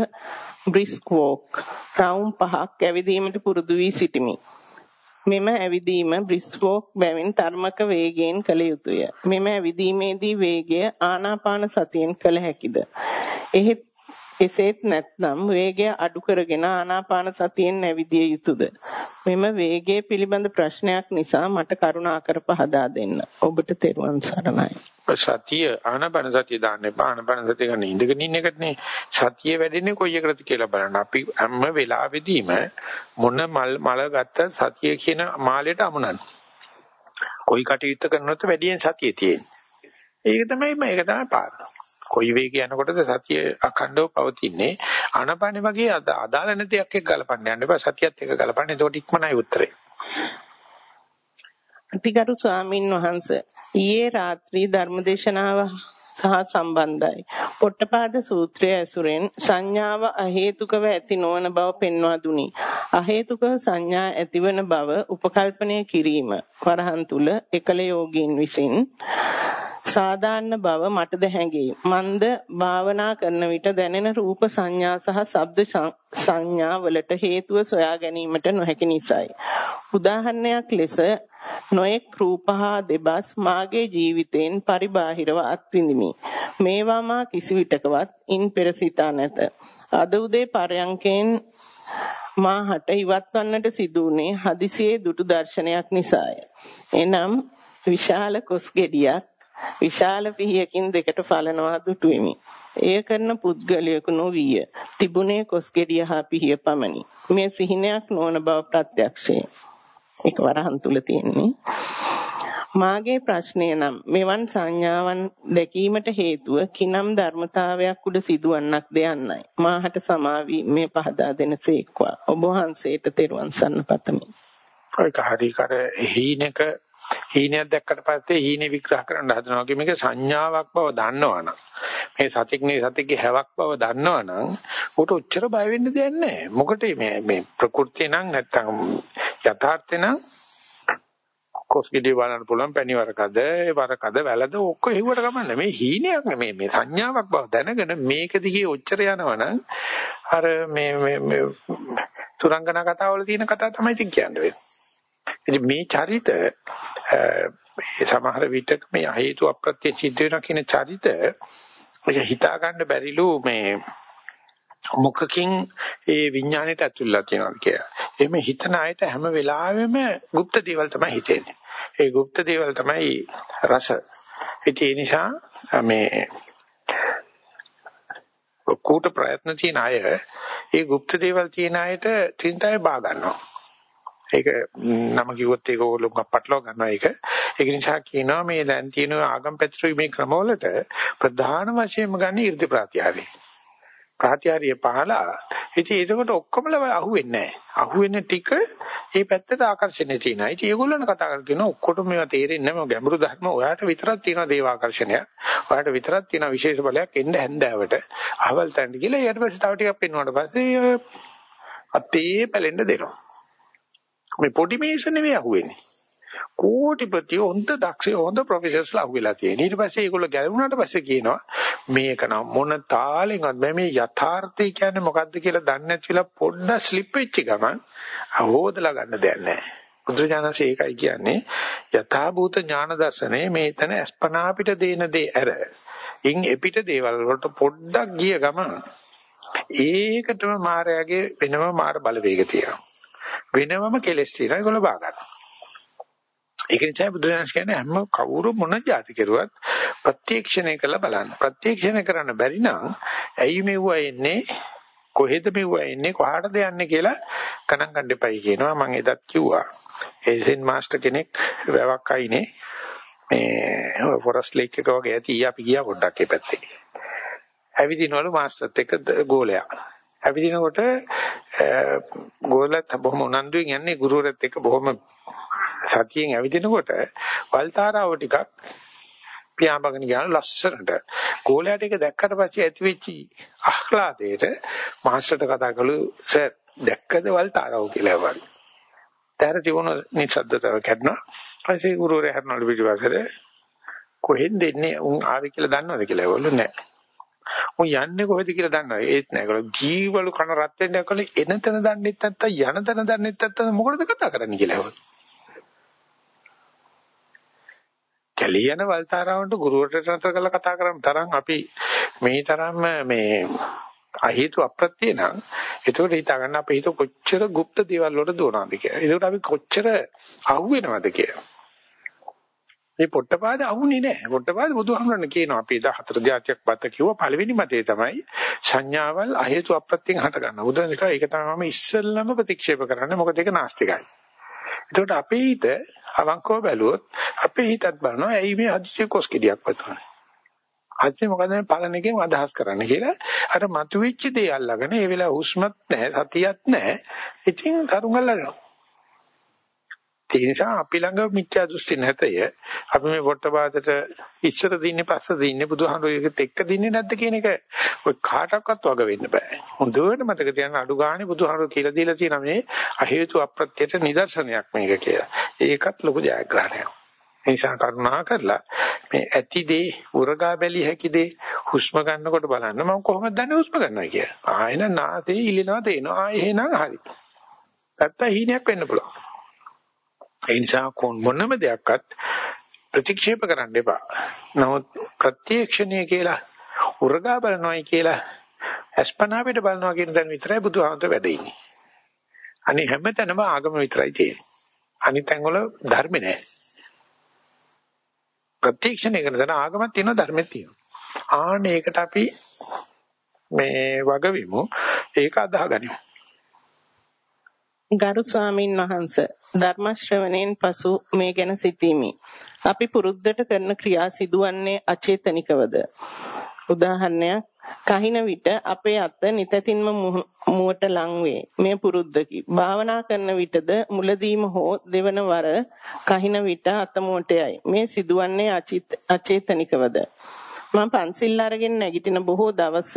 බ්‍රිස්ක් වෝක් රවුම් පහක් ඇවිදීමට පුරුදු වී සිටිමි. මෙම ඇවිදීම බ්‍රිස්ක් වෝක් බැවින් තරමක වේගයෙන් කළ යුතුය. මෙම ඇවිදීමේදී වේගය ආනාපාන සතියෙන් කළ හැකිද? එහෙත් එසේත් නැත්නම් වේගය අඩු කරගෙන ආනාපාන සතියෙන් නැවිදිය යුතුයද? මෙම වේගය පිළිබඳ ප්‍රශ්නයක් නිසා මට කරුණාකර පහදා දෙන්න. ඔබට තෙරුවන් සරණයි. සතිය ආනාපාන සතිය දාන්නේ ආනාපාන සතිය ගන්න ඉඳගෙන ඉන්න එකනේ සතිය වැඩෙන්නේ කොයි එකටද කියලා බලන්න. අපි හැම වෙලාවෙදීම මොන මල් මල ගත්ත සතිය කියන මාළයට අමුණන. කොයි කටයුත්ත කරනොත් වැඩියෙන් සතිය තියෙන්නේ. ඒක තමයි මේක තමයි පාඩම. කොයි වේග යනකොටද සතිය අඛණ්ඩව පවතින්නේ ආනපානෙ වගේ අදාළ නැති දෙයක් එක්ක ගලපන්න යන්න එපා සතියත් එක්ක ගලපන්න එතකොට ඉක්මනයි උත්තරේ අතිගරු ස්වාමින් වහන්සේ ඊයේ රාත්‍රී ධර්මදේශනාව සහ සම්බන්ධයි. පොට්ටපාද සූත්‍රය ඇසුරෙන් සංඥාව අහේතුකව ඇති නොවන බව පෙන්වා දුනි. අහේතුක සංඥා ඇතිවන බව උපකල්පනය කිරීම වරහන් තුල එකල යෝගීන් විසින් සාධාරණ බව මටද හැඟේ. මන්ද භාවනා කරන විට දැනෙන රූප සංඥා සහ ශබ්ද සංඥා වලට හේතුව සොයා ගැනීමට නොහැකි නිසායි. උදාහරණයක් ලෙස නොඑක් රූපහා දෙබස් මාගේ ජීවිතයෙන් පරිබාහිරව අත්විඳිමි. මේවා මා කිසි විටකවත් ඉන් පෙර සිතා නැත. අද උදේ පරයන්කෙන් මාහට ඉවත් වන්නට සිදු වුණේ හදිසියේ දුටු දර්ශනයක් නිසාය. එනම් විශාල කොස් ගෙඩියක් විශාල පිහියකින් දෙකට ඵලනවා දුටුවෙමි. එය කරන පුද්ගලයෙකු නොවිය. තිබුණේ කොස්ගෙඩිය හා පිහිය පමණි. මේ සිහිනයක් නොවන බව ප්‍රත්‍යක්ෂය. ඒක වරහන් තුල තියෙන්නේ. මාගේ ප්‍රශ්නය නම් මෙවන් සංඥාවන් දැකීමට හේතුව කිනම් ධර්මතාවයක් උඩ සිදුවන්නක් දෙයන්නයි. මාහට සමාවි මේ පහදා දෙනසේක්වා. ඔබ වහන්සේට තෙරුවන් සරණ පතමි. ඔය කාරී කර හීනක හීනයක් දැක්කට පස්සේ හීනේ විග්‍රහ කරන්න හදනවා වගේ මේක සංඥාවක් බව දන්නවනම් මේ සතික්නේ සතිකේ හැවක් බව දන්නවනම් උට උච්චර බය වෙන්න දෙයක් නැහැ. මොකට මේ මේ ප්‍රകൃතිය නම් නැත්තම් යථාර්ථේ නම් කොස්ගිඩි බලන්න පුළුවන් පැණි වරකද වරකද වැලද ඔක්කොම හෙව්වට කමන්නේ මේ හීනයක් මේ මේ සංඥාවක් බව දැනගෙන මේක දිගේ ඔච්චර යනවනම් අර මේ මේ සුරංගනා කතාවල තියෙන කතාව තමයි ඉතින් කියන්නේ. ඉතින් මේ චරිත සමහර විටක මේ හේතු අප්‍රත්‍ය සිද්ධ වෙනවා කියන චරිත ඔය හිතා ගන්න බැරිලු මේ මොකකින් ඒ විඥාණයට ඇතුල්ලා තියෙනවා කියලා. එහෙම හිතන අයට හැම වෙලාවෙම গুপ্ত දේවල් තමයි හිතෙන්නේ. ඒ গুপ্ত දේවල් තමයි රස. ඒ නිසා මේ කූට ප්‍රයත්න තියෙන අය ඒ গুপ্ত දේවල් තියෙන අයට තින්තය බා ගන්නවා. ඒක නම කිව්වොත් ඒක ඕගොල්ලෝ පටලවා ගන්නවා ඒක. ඒක නිසා කියනවා මේ දැන් තියෙන ආගම් පැතිරු මේ ක්‍රමවලට ප්‍රධාන වශයෙන්ම ගන්න 이르දි ප්‍රත්‍යාරය. ප්‍රත්‍යාරිය පහලා ඉතින් ඒකට ඔක්කොම අහුවෙන්නේ නැහැ. අහුවෙන ටික මේ පැත්තට ආකර්ෂණය තියෙනවා. ඉතින් ඒගොල්ලන් කතා කරගෙන ඔක්කොටම මේවා තේරෙන්නේ නැහැ. ගැඹුරු ධර්ම ඔයාට විතරක් තියෙනවා දේව ආකර්ෂණය. ඔයාට විතරක් තියෙනවා විශේෂ බලයක් එන්න හැන්දෑවට. අහවල් තැනට ගිහලා ඊට පස්සේ තව ටිකක් පෙන්වුවාට පස්සේ අතේ පැලෙන්න දෙනවා. මේ පොඩි මිනිස්සු නෙවෙයි අහුවෙන්නේ. කෝටිපති හොඳ දක්ෂ හොඳ ප්‍රොෆෙසර්ස්ලා අහුවෙලා තියෙන. ඊට පස්සේ ඒගොල්ලෝ ගැලවුණාට පස්සේ කියනවා මේක නම් මොන තාලෙන්වත් මම මේ යථාර්ථය කියන්නේ මොකද්ද කියලා දන්නේ නැතිලා පොඩ්ඩක් ස්ලිප් වෙච්ච ගමන් හොදලා ගන්න දෙයක් නැහැ. බුදුරජාණන්සේ ඒකයි කියන්නේ යථාභූත ඥාන දර්ශනේ මේතන අස්පනා පිට දේන දේ ඇර. ඉන් එපිට දේවල් වලට පොඩ්ඩක් ගිය ගමන් ඒකටම මායාවේ වෙනම මාර බලවේග තියෙනවා. වෙනමම කෙලස් තියෙනවා. ඒගොල්ලෝ බා ගන්නවා. ඒක නිසා බුදුරජාණන් කියන්නේ හැම කවුරු මොන જાති කෙරුවත් ප්‍රත්‍යක්ෂණය කරලා බලන්න. ප්‍රත්‍යක්ෂණය කරන්න බැරි නම් ඇයි මෙව්වා එන්නේ? කොහෙද මෙව්වා එන්නේ? කොහාටද යන්නේ කියලා ගණන් ගන්න එපයි කියනවා. මම එදත් කිව්වා. ඒසෙන් මාස්ටර් කෙනෙක් වැවක් අයිනේ. මේ ෆොරස්ට් ලේක් එක වගේ ඇති. අපි ගියා පොඩ්ඩක් ඒ පැත්තේ. ඇවිදිනවලු මාස්ටර්ත් එක්ක ගෝලයා. ඇවිදිනකොට ගෝලත් බොහොම උනන්දුවෙන් යන්නේ ගුරුවරත් එක්ක බොහොම සතියෙන් ඇවිදිනකොට වල්තාරාව ටිකක් පියාඹගෙන යන ලස්සනට ගෝලයාට ඒක දැක්කට පස්සේ ඇතිවෙච්ච ආහ්ලාදයට මාස්ටර්ට කතා කළු සර් දැක්කද වල්තාරාව කියලා වගේ. දැන් තිබුණ නිසද්දතාව කැඩුණා. ඊපස්සේ ගුරුවරයා හරනවලු පිටිපස්සට කොහෙන්ද එන්නේ උන් ආවේ කියලා දන්නවද කියලා ඒගොල්ලෝ නෑ. උන් යන්නේ කොහෙද කියලා දන්නවද? ඒත් නෑ. ඒගොල්ලෝ ජීවලු කන රත් වෙන්න යකල එන තැන දන්නෙත් නැත්තම් යන තැන දන්නෙත් නැත්තම් මොකටද කතා කරන්නේ කියලා ඒගොල්ලෝ. කැලේ යන වල්තාරාවන්ට ගුරුවරට නතර කරලා කතා කරන තරම් අපි මේ තරම්ම මේ අහේතු අප්‍රත්‍ය නම් එතකොට හිතා ගන්න අපේ හිත කොච්චර গুপ্ত දේවල් වලට දුවනවද කියලා. එතකොට අපි කොච්චර අහුවෙනවද කියලා. මේ පොට්ටපාද අහුනේ නැහැ. පොට්ටපාද බුදුහාමරණ කියනවා අපි එදා හතර જાතියක් බත කිව්ව පළවෙනි මතේ තමයි සංඥාවල් අහේතු අප්‍රත්‍යයෙන් හට ගන්න. බුදුන් එක ඒක තමයි මම ඉස්සෙල්ලම ප්‍රතික්ෂේප කරන්නේ. මොකද ඒක නාස්තිකයි. එතකොට අපේ හිත අවංකව බැලුවොත් අපේ හිතත් බලනවා ඇයි මේ අදිචි කොස්කෙඩියක් වතුනේ. අදිචි මොකද මේ පලන එකෙන් අදහස් කරන්න කියලා අර මතුවෙච්ච දේ අල්ලගෙන ඒ වෙලාව හුස්මත් නැහැ සතියක් නැහැ. ඉතින් තරුංගල්ලනවා. ඒ නිසා අපි ළඟ මිත්‍යා දෘෂ්ටි නැතය. අපි මේ පොට්ටපාදට ඉස්සර දින්නේ පස්ස දින්නේ බුදුහාමුදුරුවෝත් එක්ක දින්නේ නැද්ද කියන එක ඔය කාටවත් වග වෙන්න බෑ. හොඳට මතක තියාගන්න අඩු ගානේ බුදුහාමුදුරුවෝ කියලා දීලා තියෙන මේ අහේතු අප්‍රත්‍යයට නිදර්ශනයක් මේක කියලා. ඒකත් ලොකු ජයග්‍රහණයක්. ඒ නිසා කරුණා කරලා මේ ඇති දේ උරගා බැලිය හැකි දේ හුස්ම ගන්නකොට බලන්න මම කොහොමද දන්නේ හුස්ම ගන්නවා කියලා. ආයෙන නාසයේ ඉලිනවා තේනවා. ආ එහෙනම් හරි. නැත්තම් හීනයක් වෙන්න පුළුවන්. ඒ නිසා මොනම දෙයක්වත් ප්‍රතික්ෂේප කරන්න එපා. නමුත් ප්‍රත්‍යක්ෂණය කියලා උරගා බලනවායි කියලා අස්පනා පිට බලනවා කියන දේ විතරයි බුදුහාමත වැඩ ඉන්නේ. අනිත් හැමතැනම ආගම විතරයි තියෙන්නේ. අනිත් තැන්වල ධර්ම නෑ. ප්‍රත්‍යක්ෂණය කරන දන ආගමක් තියෙනවා ධර්මයක් තියෙනවා. ආන්න ඒකට අපි මේ වගවිමු. ඒක අදාහගනිමු. ගරු ස්වාමින් වහන්ස ධර්ම ශ්‍රවණයෙන් පසු මේ ගැන සිතීමි. අපි පුරුද්දට කරන ක්‍රියා සිදුවන්නේ අචේතනිකවද? උදාහරණයක් කහින විට අපේ අත නිතැතින්ම මුවට ලං වේ. මේ පුරුද්දකි. භාවනා කරන විටද මුලදීම හෝ දෙවන වර කහින විට අත මුවටයයි. මේ සිදුවන්නේ අචේතනිකවද? මම පන්සිල් අරගෙන නැගිටින බොහෝ දවස්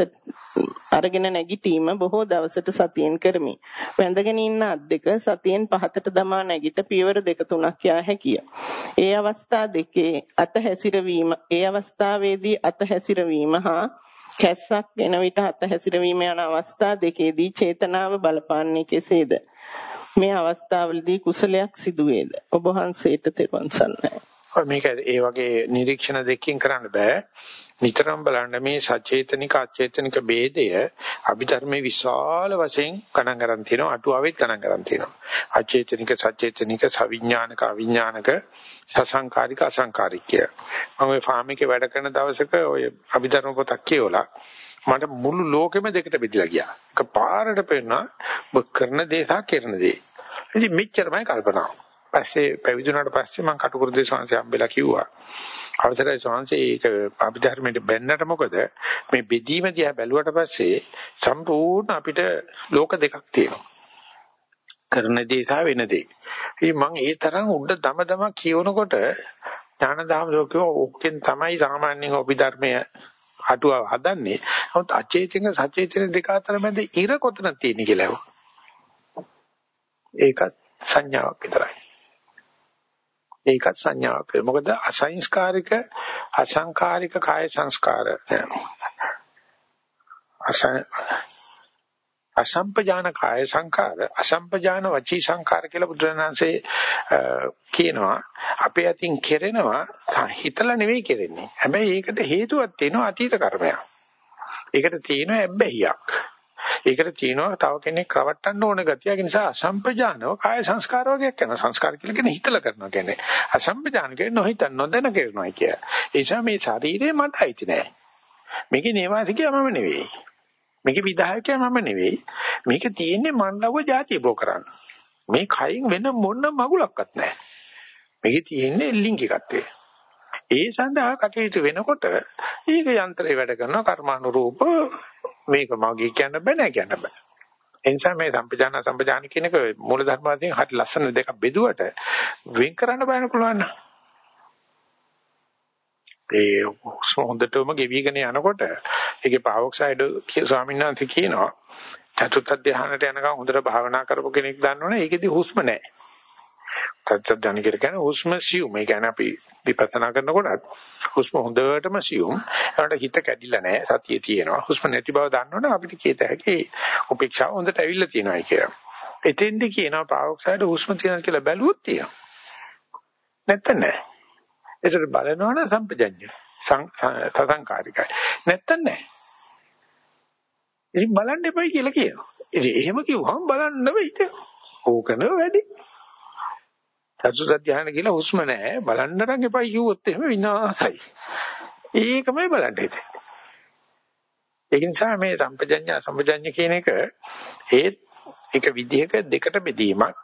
අරගෙන නැගිටීම බොහෝ දවසට සතියෙන් කරමි. වැඳගෙන ඉන්න අත් දෙක සතියෙන් පහතට දමා නැගිට පියවර දෙක තුනක් යා හැකිය. ඒ අවස්ථා දෙකේ අත හැසිරවීම ඒ අවස්ථාවේදී අත හැසිරවීම හා කැස්සක් එන විට අත හැසිරවීම යන අවස්ථා දෙකේදී චේතනාව බලපාන්නේ කෙසේද? මේ අවස්ථාවලදී කුසලයක් සිදුවේද? ඔබ වහන්සේට තෙරුවන් සරණයි. ඔය මේක ඒ වගේ නිරීක්ෂණ දෙකකින් කරන්න බෑ. නිතරම බලන්න මේ සචේතනික අචේතනික ભેදය අභිධර්මයේ විශාල වශයෙන් ගණන් ගන්න තියෙනවා අටුවාවෙත් ගණන් ගන්න තියෙනවා. අචේතනික සචේතනික සවිඥානික අවිඥානික සසංකාරික අසංකාරික කිය. මම ওই ෆාම් එකේ වැඩ කරන දවසක ওই අභිධර්ම පොතක් කියවලා මට මුළු ලෝකෙම දෙකට බෙදලා ගියා. එකපාරට පේනවා ඔබ කරන දේ සහ කරන දේ. ඉතින් මෙච්චරමයි කල්පනාව. පස්සේ පැවිදුණාට පස්සේ මම කටුකුරුදේ සංසය හම්බෙලා කිව්වා. අවසරයි සංසය ඒක අභිධර්මයේ බැන්නට මොකද මේ බෙදීම දිහා බැලුවට පස්සේ සම්පූර්ණ අපිට ලෝක දෙකක් තියෙනවා. කරන දේ සහ වෙන දේ. ඉතින් මම ඒ තරම් උඩ දම දම කියවනකොට ඥානදාම ලෝකෝ ඔක්කෙන් තමයි සාමාන්‍යයෙන් අභිධර්මයේ අටුව හදන්නේ. නමුත් අචේතන සචේතන දෙක අතර මැද ඉර කොතනද තියෙන්නේ කියලා. ඒක සංඥාවක් විතරයි. ඒකත් සංඥාවක්. මොකද අසංස්කාරික අසංකාරික කාය සංස්කාර. අසම්පජාන කාය සංකාර අසම්පජාන වචී සංකාර කියලා බුදුරජාණන්සේ කියනවා. අපේ අතින් කෙරෙනවා හිතලා නෙවෙයි කෙරෙන්නේ. හැබැයි ඒකට හේතුවක් තියෙනවා අතීත කර්මයක්. ඒකට තියෙනවා ඇබ්බැහියක්. ඒකට තියෙනවා තව කෙනෙක් රවට්ටන්න ඕන ගතිය. ඒ නිසා අසම්පජානව කාය සංස්කාර වගේක් යනවා. සංස්කාර කියලා කියන්නේ හිතලා කරනවා කියන්නේ. අසම්පජාන කියන්නේ නොහිත නොදැන කරනවා කිය. ඒ නිසා මේ ශරීරේ මට අයිති නෑ. මේකේ නේවාසිකයා මම නෙවෙයි. මේකේ විධායකයා මම නෙවෙයි. මේක තියෙන්නේ මන්ලව જાතිය බෝ කරන්න. මේ කයින් වෙන මොන මගුලක්වත් නැහැ. මේකේ තියෙන්නේ ලිංගිකත්වය. ඒ සඳහා කටයුතු වෙනකොට ඒක යන්ත්‍රය වැඩ කරනවා කර්මානුරූප මේක මගේ කියන්න බෑ නෑ කියන්න බෑ. ඒ නිසා මේ සම්පජාන සම්පජාන කියන එක මූල ධර්මාදීන් හරි ලස්සන දෙකක් බෙදුවට වෙන් කරන්න බෑන පුළුවන් නෑ. ඒ හොඳටම ගෙවිගෙන යනකොට ඒකේ පාවොක්සයිඩ් ස්වාමීන් වහන්සේ කියනවා චතුත්ථ ධානයට යනකම් හොඳට භාවනා කරපු කෙනෙක් දන්නවනේ ඒකෙදි හුස්ම නැහැ. චතුත්ථ ධානය කියන්නේ හුස්ම සියුම්. ඒ කියන්නේ අපි විපස්සනා කරනකොටත් හුස්ම හොඳටම සියුම්. ඒකට හිත කැඩිලා නැහැ. සතිය තියෙනවා. හුස්ම නැති බව දන්නවනේ අපිට කියත හැකි උපේක්ෂාව හොඳට ඇවිල්ලා තියෙනවා කියලා. එතෙන්ද කියනවා පාවොක්සයිඩ් හුස්ම තියෙනවා කියලා බැලුවොත් තියෙනවා. නැත්නම් නැහැ. ඒසර බලනවනම් සම්පජඤ්ඤ සසංකාරිකයි. නැත්තම් නැහැ. ඉතින් බලන්න එපයි කියලා කියනවා. ඉතින් එහෙම කිව්වම බලන්න වෙයිද? ඕකන වැඩි. චතුත් ධානය කියලා හුස්ම නැහැ. බලන්න නම් එපයි කිව්වොත් එහෙම විනාසයි. ඒකමයි බලන්න හිතේ. ඒක නිසා මේ සම්පජඤ්ඤ සම්පජඤ්ඤ කියන එක ඒත් එක විදිහක දෙකට බෙදීමක්.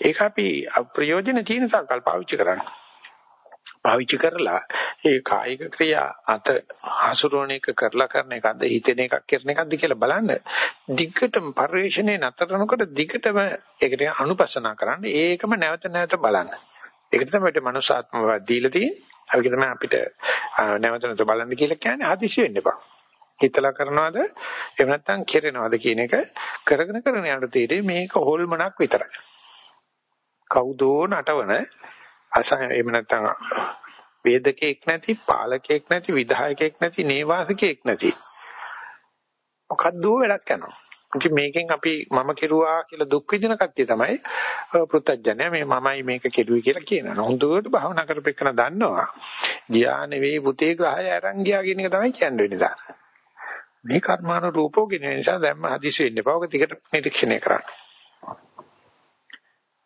ඒක අපි ප්‍රයෝජන තියෙන තාක්කල් පාවිච්චි කරන්නේ. පාවිච්චි කරලා ඒ කායික ක්‍රියා අත හසුරුවන එක කරලා කරන එකක්ද හිතෙන එකක් කරන එකක්ද කියලා බලන්න. දිගටම පරිශ්‍රණේ නතරනකොට දිගටම ඒකට අනුපස්සනා කරන්න. ඒකම නැවත නැවත බලන්න. ඒකට තමයි අපිට මනුසාත්මව දීලා තියෙන්නේ. අපි තමයි අපිට නැවත නැවත බලන්න කියලා කියන්නේ හදිසි වෙන්න එපා. හිතලා කරනවද? එහෙම නැත්නම් කෙරෙනවද කියන එක කරගෙන කරගෙන යන තීරේ මේක හොල්මනක් විතරයි. කවුදෝ නටවන අසං එහෙම නැත්නම් වේදකෙක් නැති පාලකෙක් නැති විධායකෙක් නැති නේවාසිකෙක් නැති මොකද්ද වැඩක් යනවා ඉතින් මේකෙන් අපි මම කෙරුවා කියලා දුක් විඳින කට්ටිය තමයි පෘථජ්ජනය මේ මමයි මේක කෙරුවේ කියලා කියනවා. හොඳට භාවනා කරපෙන්න දන්නවා. ගියා නෙවෙයි පුතේ ග්‍රහය අරන් ගියා කියන එක තමයි කියන්නේ නිසා. මේ කර්මාන රූපෝ කියන නිසා දැම්ම හදිසි වෙන්න එපා. ඔක ටිකට නිරීක්ෂණය කරන්න.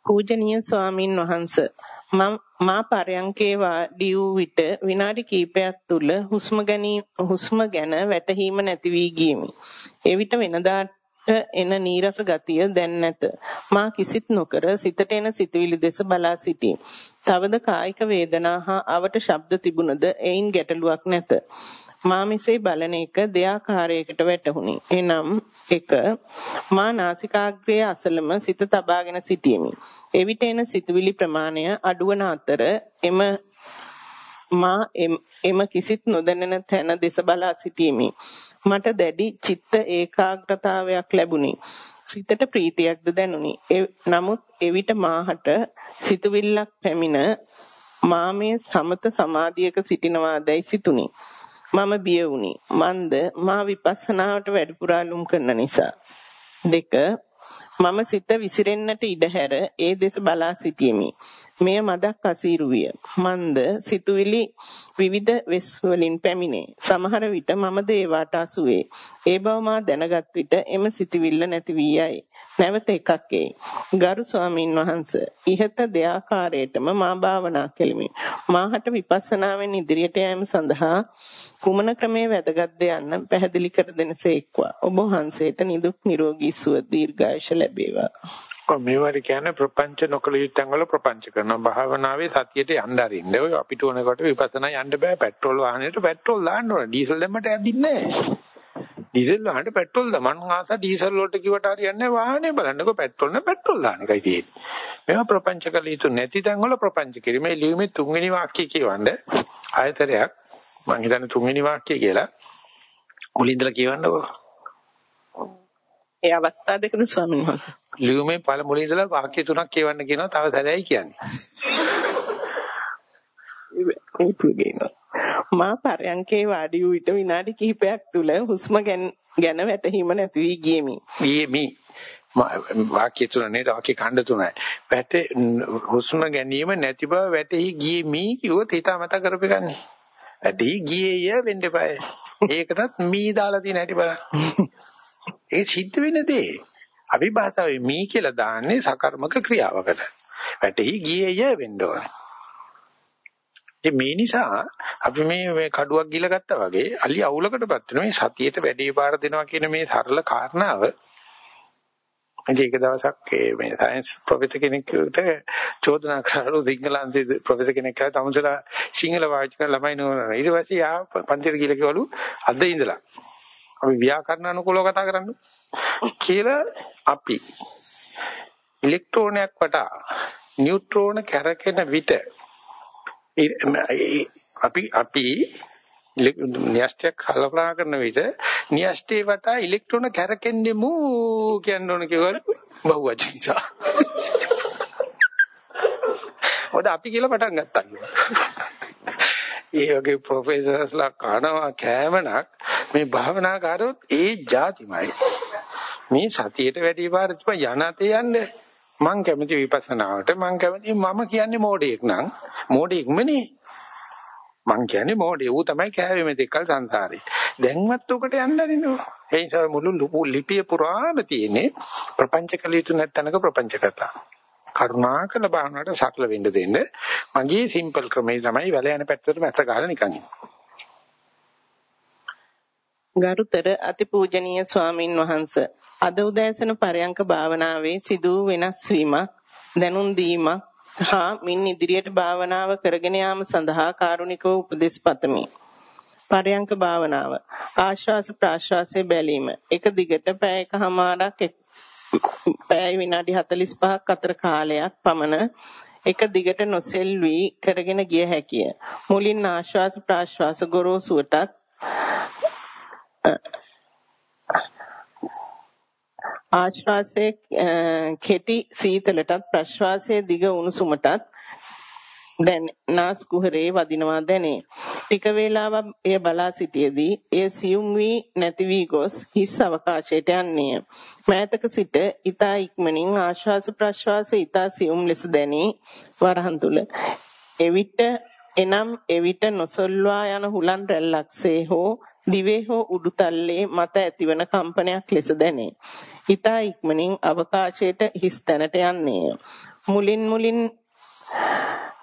පූජනීය ස්වාමින් වහන්සේ මා පරයන්කේ වාඩි වූ විට විනාඩි කිහිපයක් තුල හුස්ම හුස්ම ගැන වැටහීම නැති වී ගියමි. එවිට වෙනදාට එන නීරස ගතිය දැන් නැත. මා කිසිත් නොකර සිතට එන සිතුවිලි දෙස බලා සිටී. තවද කායික වේදනා හා අවට ශබ්ද තිබුණද එයින් ගැටලුවක් නැත. මා මෙසේ බලන එක දෙආකාරයකට වැටහුණි. එනම් 1 මා නාසිකාග්‍රයේ අසලම සිත තබාගෙන සිටීමි. එවිට එන සිතුවිලි ප්‍රමාණය අඩුවන අතර එම මා එම කිසිත් නොදැනෙන තැන දෙස බලා සිටීමි. මට දැඩි චිත්ත ඒකාග්‍රතාවයක් ලැබුණි. සිතට ප්‍රීතියක්ද දැනුනි. නමුත් එවිට මාහට සිතුවිල්ලක් පැමිණ මා මේ සමත සමාධියක සිටිනවාදයි සිතුනි. මම බිය වුණි. මන්ද මා විපස්සනාවට වැඩිපුරාලුම් කරන නිසා. දෙක මම සිත විසිරෙන්නට ඉඩ හැර ඒ දෙස බලා සිටියෙමි. මෙය මදක් අසීරු විය. මන්ද සිතුවිලි විවිධ වෙස් වලින් පැමිණේ. සමහර විට මම දේවාට අසුවේ. ඒ බව මා දැනගත් විට එම සිතුවිල්ල නැති වී යයි. නැවත එකක් එයි. ගරු ස්වාමින් වහන්සේ ইহත දෙආකාරයටම මා භාවනා කෙලිමි. මාහට විපස්සනාවෙන් ඉදිරියට යාම සඳහා කුමන ක්‍රමයේ වැදගත්ද යන්න පැහැදිලි කර දෙනසේක්වා. ඔබ වහන්සේට නිදුක් නිරෝගී සුව දීර්ඝායුෂ ලැබේවා. මේවට කියන්නේ ප්‍රපංච නොකල යුත්තන් වල ප්‍රපංච කරනවා. භාවනාවේ සතියට යන්න අරින්න. ඔය අපිට ඕනකොට විපස්සනා යන්න බෑ. පෙට්‍රෝල් වාහනේට පෙට්‍රෝල් දාන්න ඕන. ඩීසල් දැම්මට ඇදින්නේ නැහැ. ඩීසල් වාහනේට පෙට්‍රෝල් දාමන් ආස ඩීසල් වලට කිව්වට හරියන්නේ නැහැ. වාහනේ බලන්නකො පෙට්‍රෝල් නේ පෙට්‍රෝල් දාන එකයි තියෙන්නේ. මේවා ප්‍රපංච කළ යුතු නැති තැන් වල ප්‍රපංච කිරීමේ ලියුමේ තුන්වෙනි වාක්‍යය කියවන්න ආයතරයක් මම හිතන්නේ තුන්වෙනි වාක්‍යය කියලා. මුලින්දලා කියවන්නකෝ. ඒ අවස්ථා දෙකද ස්වාමීන් වහන්සේ. ලියුමේ පළමුල ඉඳලා වාක්‍ය තුනක් කියවන්න කියනවා තව සැරේයි කියන්නේ. මා පරයන්කේ වාඩි වූ විට විනාඩි කිහිපයක් තුල හුස්ම ගැන වැටහීම නැති වී ගියමි. ගියමි. වාක්‍ය තුන නේද වාක්‍ය ඛණ්ඩ තුනයි. වැට හුස්ම ගැනීම නැති බව වැටහි ගියමි කිව්වොත් හිතාමතා කරපෙන්නේ. වැටහි ගියේය වෙන්න eBay. ඒකටත් මී දාලා තියෙන හැටි බලන්න. ඒ සිද්ධ වෙන දේ. අපි භාෂාවේ මී කියලා දාන්නේ සකර්මක ක්‍රියාවකට. වැටහි ගියේය වෙන්න ඕනේ. ඉතින් මේ නිසා අපි මේ මේ කඩුවක් ගිල ගත්තා වගේ අලි අවුලකටපත් වෙන මේ සතියේට වැඩි පාර දෙනවා කියන මේ සරල කාරණාව ඉතින් ඒක දවසක් මේ සයන්ස් ප්‍රොෆෙසර් කෙනෙක්ට චෝදනා කරලා සිංහලන්තේ ප්‍රොෆෙසර් කෙනෙක් කියලා තමුසලා සිංහල වාචික ළමයි නෝන ඊට පස්සේ ආ පන්තිර කියලා කිව්වලු අද ඉඳලා අපි ව්‍යාකරණ අනුකූලව කතා කරන්න කියලා අපි ඉලෙක්ට්‍රෝනයක් වටා නියුට්‍රෝන කැරකෙන විට අපි අපි න්‍යෂ්ටයක් කල්පනා කරන විට න්‍යෂ්ටේ වටා ඉලෙක්ට්‍රෝන කැරකෙන්නේ මූ කියන්න ඕන කියලා බහුවචන නිසා. ඔද අපි කියලා පටන් ගත්තා කියලා. ඒ වගේ ප්‍රොෆෙසර්ස්ලා කනවා කෑමනක්. මේ භාවනාකාරයොත් ඒ જાතිමයි. මේ සතියේට වැඩි පාර යනතේ යන්නේ. මං කැමති විපස්සනාවට. මං කැමති මම කියන්නේ මෝඩයෙක් නං මෝඩයෙක්මනේ මං කියන්නේ මෝඩේ ඌ තමයි කෑවේ මේ දෙකල් සංසාරේ. දැන්වත් උකට යන්න අරිනෝ ඒ නිසා මුළු ලිපිය පුරාම තියෙන්නේ ප්‍රපංච කළ යුතු නැත්නම්ක ප්‍රපංච කරලා කරුණාකර බාහනකට සකල වෙන්න දෙන්න මගේ සිම්පල් ක්‍රමය තමයි වැල යන පැත්තට මැස්ස ගහලා නිකන් ගරුතර අතිපූජනීය ස්වාමින් වහන්ස අද උදෑසන පරයන්ක භාවනාවේ සිදු වෙනස් වීමක් දැනුම් දීමක් හා මින් ඉදිරියට භාවනාව කරගෙන යාම සඳහා කාරුණිකව උපදෙස් පතමි. පරයන්ක භාවනාව ආශ්වාස ප්‍රාශ්වාසයේ බැලීම එක දිගට පැය එකමාරක් පැය විනාඩි 45ක් අතර කාලයක් පමණ එක දිගට නොසෙල්වි කරගෙන ගිය හැකිය. මුලින් ආශ්වාස ප්‍රාශ්වාස ගොරෝසුවටත් ආශ්වාසයේ කෙටි සීතලටත් ප්‍රශ්වාසයේ දිග උණුසුමටත් දැන් නාස් කුහරේ වදිනවා දැනේ. ටික වේලාවක් එය බලා සිටියේදී එය සියුම් වී නැති වී ගොස් හිස් අවකාශයට යන්නේය. මෑතක සිට ඊතා ඉක්මනින් ආශ්වාස ප්‍රශ්වාස ඊතා සියුම් ලෙස දැනී වරහන් තුල එවිට එනම් එවිට නොසොල්වා යන හුලන් රැල්ලක්සේ හෝ දිවේ හෝ උඩුතල්ලේ මත ඇතිවන කම්පනයක් ලෙස දැනේ. ඊතා ඉක්මනින් අවකාශයට හිස් තැනට යන්නේය. මුලින් මුලින්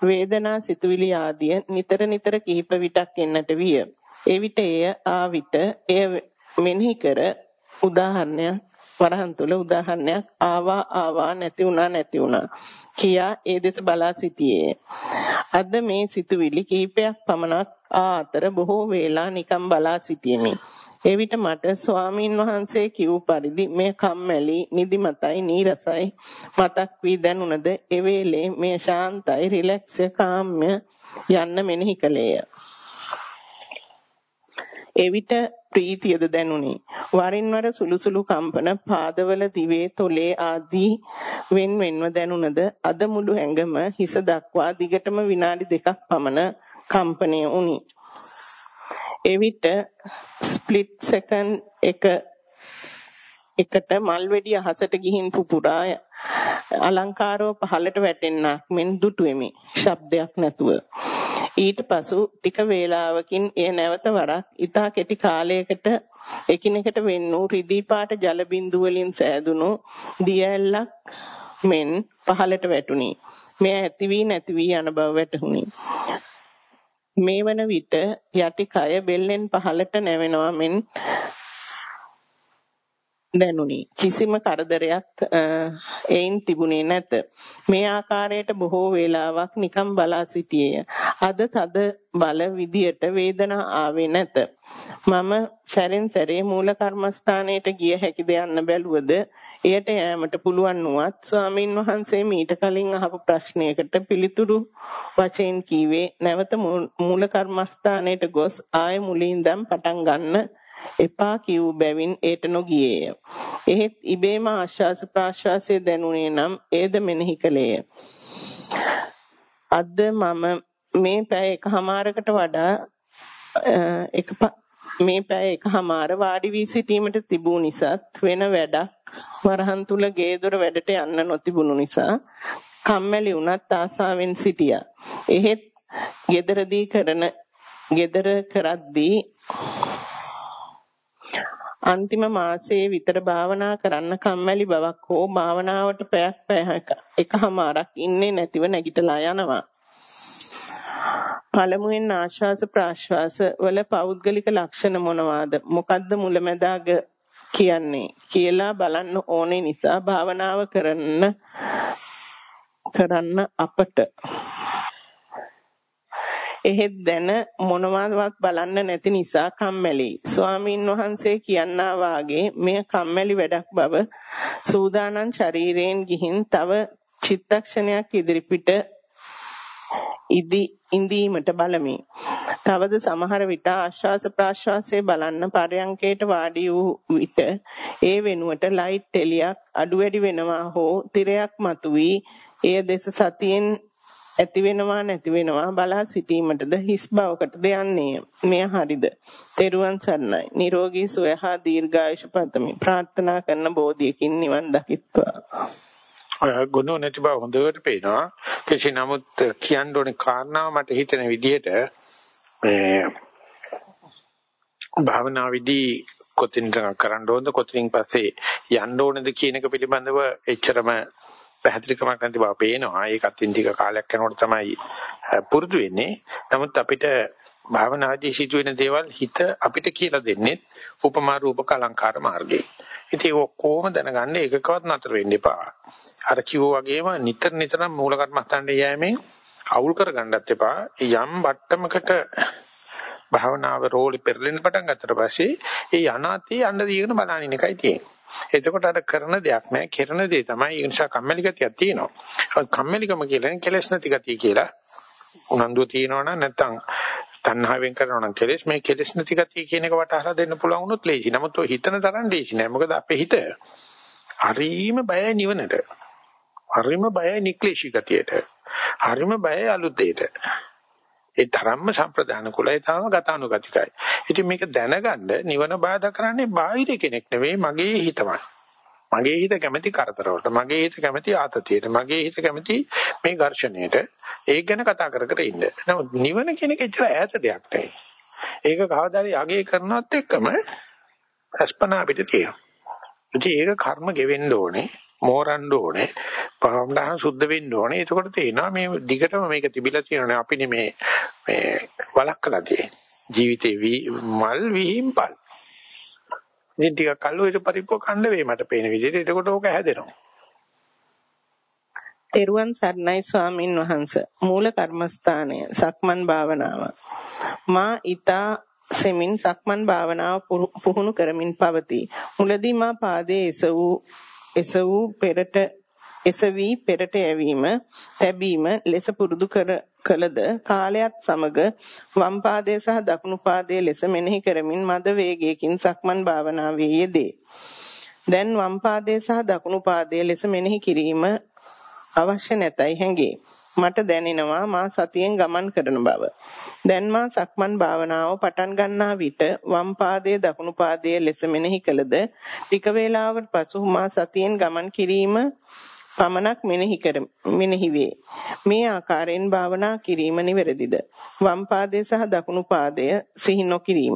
වේදනා සිතුවිලි ආදිය නිතර නිතර කිහිප විටක් එන්නට විය. එවිට එය ආ විට එය මෙනෙහි කර උදාහරණයක් වරහන් තුල උදාහරණයක් ආවා ආවා නැති වුණා නැති වුණා කියා ඒ දෙස බලා සිටියේ. අද මේ සිතුවිලි කිහිපයක් පමණක් ආ අතර බොහෝ වේලා නිකම් බලා සිටියෙමි. එවිට මට ස්වාමීන් වහන්සේ කිව් පරිදි මේ කම්මැලි නිදිමතයි නීරසයි මතක් වී දැනුණද එවේලේ මේ ශාන්තයි රිලැක්ස් කාම්‍ය යන්න මෙනෙහි කළේය. එවිට ප්‍රීතියද දැනුනි. වරින් වර සුළු සුළු කම්පන පාදවල දිවේ තොලේ ආදී wen wenව දැනුණද අද මුළු ඇඟම හිස දක්වා දිගටම විනාඩි දෙකක් පමණ කම්පණය වුනි. එවිට ස්ප්ලිට් සෙකන්ඩ් එක එකට මල් වෙඩි අහසට ගිහින් පුපුරා අලංකාරව පහළට වැටෙන්නක් මෙන් දුටුවෙමි. ශබ්දයක් නැතුව. ඊට පසු ටික වේලාවකින් එය නැවත වරක් ඊතා කෙටි කාලයකට එකිනෙකට වෙන් වූ රිදී පාට ජල බිඳු වලින් සෑදුණු දියැලක් මෙන් පහළට වැටුණි. මෙය ඇති වී නැති වී යන බව වැටහුණි. මේ වන විට යටි කය බෙල්ලෙන් පහළට නැවෙනවා මෙන් දැනුනි. කිසිම කරදරයක් එයින් තිබුණේ නැත. මේ ආකාරයට බොහෝ වේලාවක් නිකම් බලා සිටියේය. අද තද බල විදියට වේදනා ආවේ නැත. මම සැරින් සැරේ මූල කර්මස්ථානයට ගිය හැකිද යන්න බැලුවද එයට යෑමට පුළුවන් වුවත් ස්වාමින් වහන්සේ මීට කලින් අහපු ප්‍රශ්නයකට පිළිතුරු වශයෙන් කීවේ නැවත මූල කර්මස්ථානයට ගොස් ආය මුලින්දම් පටන් ගන්න එපා කිව් බැවින් ඒට නොගියේය. එහෙත් ඉබේම ආශ්වාස ප්‍රාශ්වාසයේ දැනුනේ නම් ඒද මෙනෙහි කළේය. අද මම මේ පැය එකහමාරකට වඩා එක මේ පැය එකහමාර වාඩි වී සිටීමට තිබූ නිසාත් වෙන වැඩක් වරහන් තුල ගේ දොර වැඩට යන්න නොතිබුණු නිසා කම්මැලි වුණත් ආසාවෙන් සිටියා. එහෙත් gederදී කරන gedara කරද්දී අන්තිම මාසයේ විතර භාවනා කරන්න කම්මැලි බවක් හෝ භාවනාවට පැයක් පැයක එකමාරක් ඉන්නේ නැතිව නැගිටලා යනවා. පළමුවෙන් ආශ්වාස ප්‍රාශ්වාස වල පෞද්ගලික ලක්ෂණ මොනවාද? මොකද්ද මුලැමැදාග කියන්නේ කියලා බලන්න ඕනේ නිසා භාවනාව කරන්න කරන්න අපට එහෙත් දැන මොනවාවත් බලන්න නැති නිසා කම්මැලි. ස්වාමින් වහන්සේ කියනා වාගේ මෙය කම්මැලි වැඩක් බව සූදානම් ශරීරයෙන් ගිහින් තව චිත්තක්ෂණයක් ඉදිරිපිට ඉදි ඉඳීමට බලමි. තවද සමහර විට ආශ්වාස ප්‍රාශ්වාසයේ බලන්න පරයන්කේට වාඩි වූ විට ඒ වෙනුවට ලයිට් එලියක් අඩු වැඩි වෙනවා හෝ තිරයක් මතුවී එය දෙස සතියෙන් ඇති වෙනවා නැති වෙනවා බලා සිටීමටද හිස් බවකටද යන්නේ. මෙය හරිද? තෙරුවන් සරණයි. නිරෝගී සුවය හා දීර්ඝායුෂ පතමි. ප්‍රාර්ථනා කරන බෝධියකින් නිවන් දකිත්වා. ඔය ගුණ නැති බව හොඳට පේනවා. කෙසේ නමුත් කියන්න ඕනේ කාරණාව මට හිතෙන විදිහට මේ භාවනා විදී කොතින් කරන්න ඕනද කොතින් පස්සේ යන්න ඕනද කියන එක පිළිබඳව එච්චරම පැහැදිලිකමක් නැති බව පේනවා. ඒකත් ඉන්දික කාලයක් යනකොට තමයි පුරුදු වෙන්නේ. නමුත් අපිට භාවනාදී සිදුවෙන දේවල් හිත අපිට කියලා දෙන්නේ උපමා රූපක අලංකාර මාර්ගයේ. ඉතින් ඔක්කොම දැනගන්න එකකවත් නතර වෙන්න එපා. අර කිව්වා වගේම නිතර නිතරම මූල කර්මස්ථානයේ යෑමෙන් අවුල් කරගන්නත් එපා. යම් වට්ටමකට භාවනාව රෝලි පෙරලෙන්න පටන් ගත්තට පස්සේ ඒ යනාතේ යන්න දීගෙන බලනින් එකයි තියෙන්නේ. එතකොට අර කරන දෙයක් නෑ කරන දේ තමයි ඒ නිසා කම්මැලි ගතියක් තියෙනවා. කම්මැලිකම කියන්නේ කෙලස් නැති ගතිය කියලා. උනන්දුව තියෙනවා නම් නැත්තම් තණ්හාවෙන් කරනවා නම් කෙලස් මේ කෙලස් නැති ගතිය කියන එක වටහලා දෙන්න පුළුවන් වුණොත් ලේසි. නමුත් ඔය හිතන තරම් ලේසි නෑ. මොකද අපේ හිත හරීම බයයි නිවනට. හරීම බයයි නික්ලේශී ගතියට. හරීම බයයි අලුත් දෙයට. ඒ තරම්ම සම්ප්‍රදාන කුලයි තාම ගතානුගතිකයි. ඉතින් මේක දැනගන්න නිවන බාධා කරන්නේ බාහිර කෙනෙක් නෙවෙයි මගේ හිතමයි. මගේ හිත කැමති කරදරවලට, මගේ හිත කැමති ආතතියට, මගේ හිත කැමති මේ ඝර්ෂණයට. ඒක ගැන කතා කර කර ඉන්න. නමුත් නිවන කියන එක ඇත්තට ඈත දෙයක් නෙවෙයි. ඒක කවදාරි අගේ කරනවත් එක්කම අස්පනා අපිට තියෙනවා. ඉතින් ඒක කර්ම ගෙවෙන්න ඕනේ. මෝරන්න ඕනේ. භවනා සුද්ධ වෙන්න ඕනේ. එතකොට තේනවා මේ දිගටම මේක තිබිලා තියෙනනේ අපි මේ මේ වලක්කලා තියෙන්නේ. ජීවිතේ මල් විහිම්පල්. ඉතින් ටිකක් කල්ලෝ ඒක පරිප්පුව කන්න වේ මට පේන විදිහට. එතකොට ඕක හැදෙනවා. තෙරුවන් සරණයි ස්වාමින් වහන්සේ. මූල කර්මස්ථානය සක්මන් භාවනාව. මා ඊතා සෙමින් සක්මන් භාවනාව පුහුණු කරමින් පවතී. මුලදී මා පාදයේ එසවූ එසවූ පෙරට එසවි පෙරට යැවීම තැබීම ලෙස පුරුදු කර කළද කාලයත් සමග වම් පාදයේ සහ දකුණු පාදයේ ලෙස මෙනෙහි කරමින් මද වේගයකින් සක්මන් භාවනාවේ යෙදේ. දැන් වම් පාදයේ සහ දකුණු පාදයේ ලෙස මෙනෙහි කිරීම අවශ්‍ය නැතයි හැඟේ. මට දැනෙනවා මා සතියෙන් ගමන් කරන බව. දැන් මා සක්මන් භාවනාව පටන් ගන්නා විට වම් පාදයේ දකුණු පාදයේ ලෙස මෙනෙහි කළද ටික වේලාවකට පසු මා සතියෙන් ගමන් කිරීම පමණක් මෙනෙහි කර මෙනෙහි වේ. මේ ආකාරයෙන් භාවනා කිරීම නිවැරදිද? වම් පාදයේ සහ දකුණු පාදය සිහි නොකිරීම.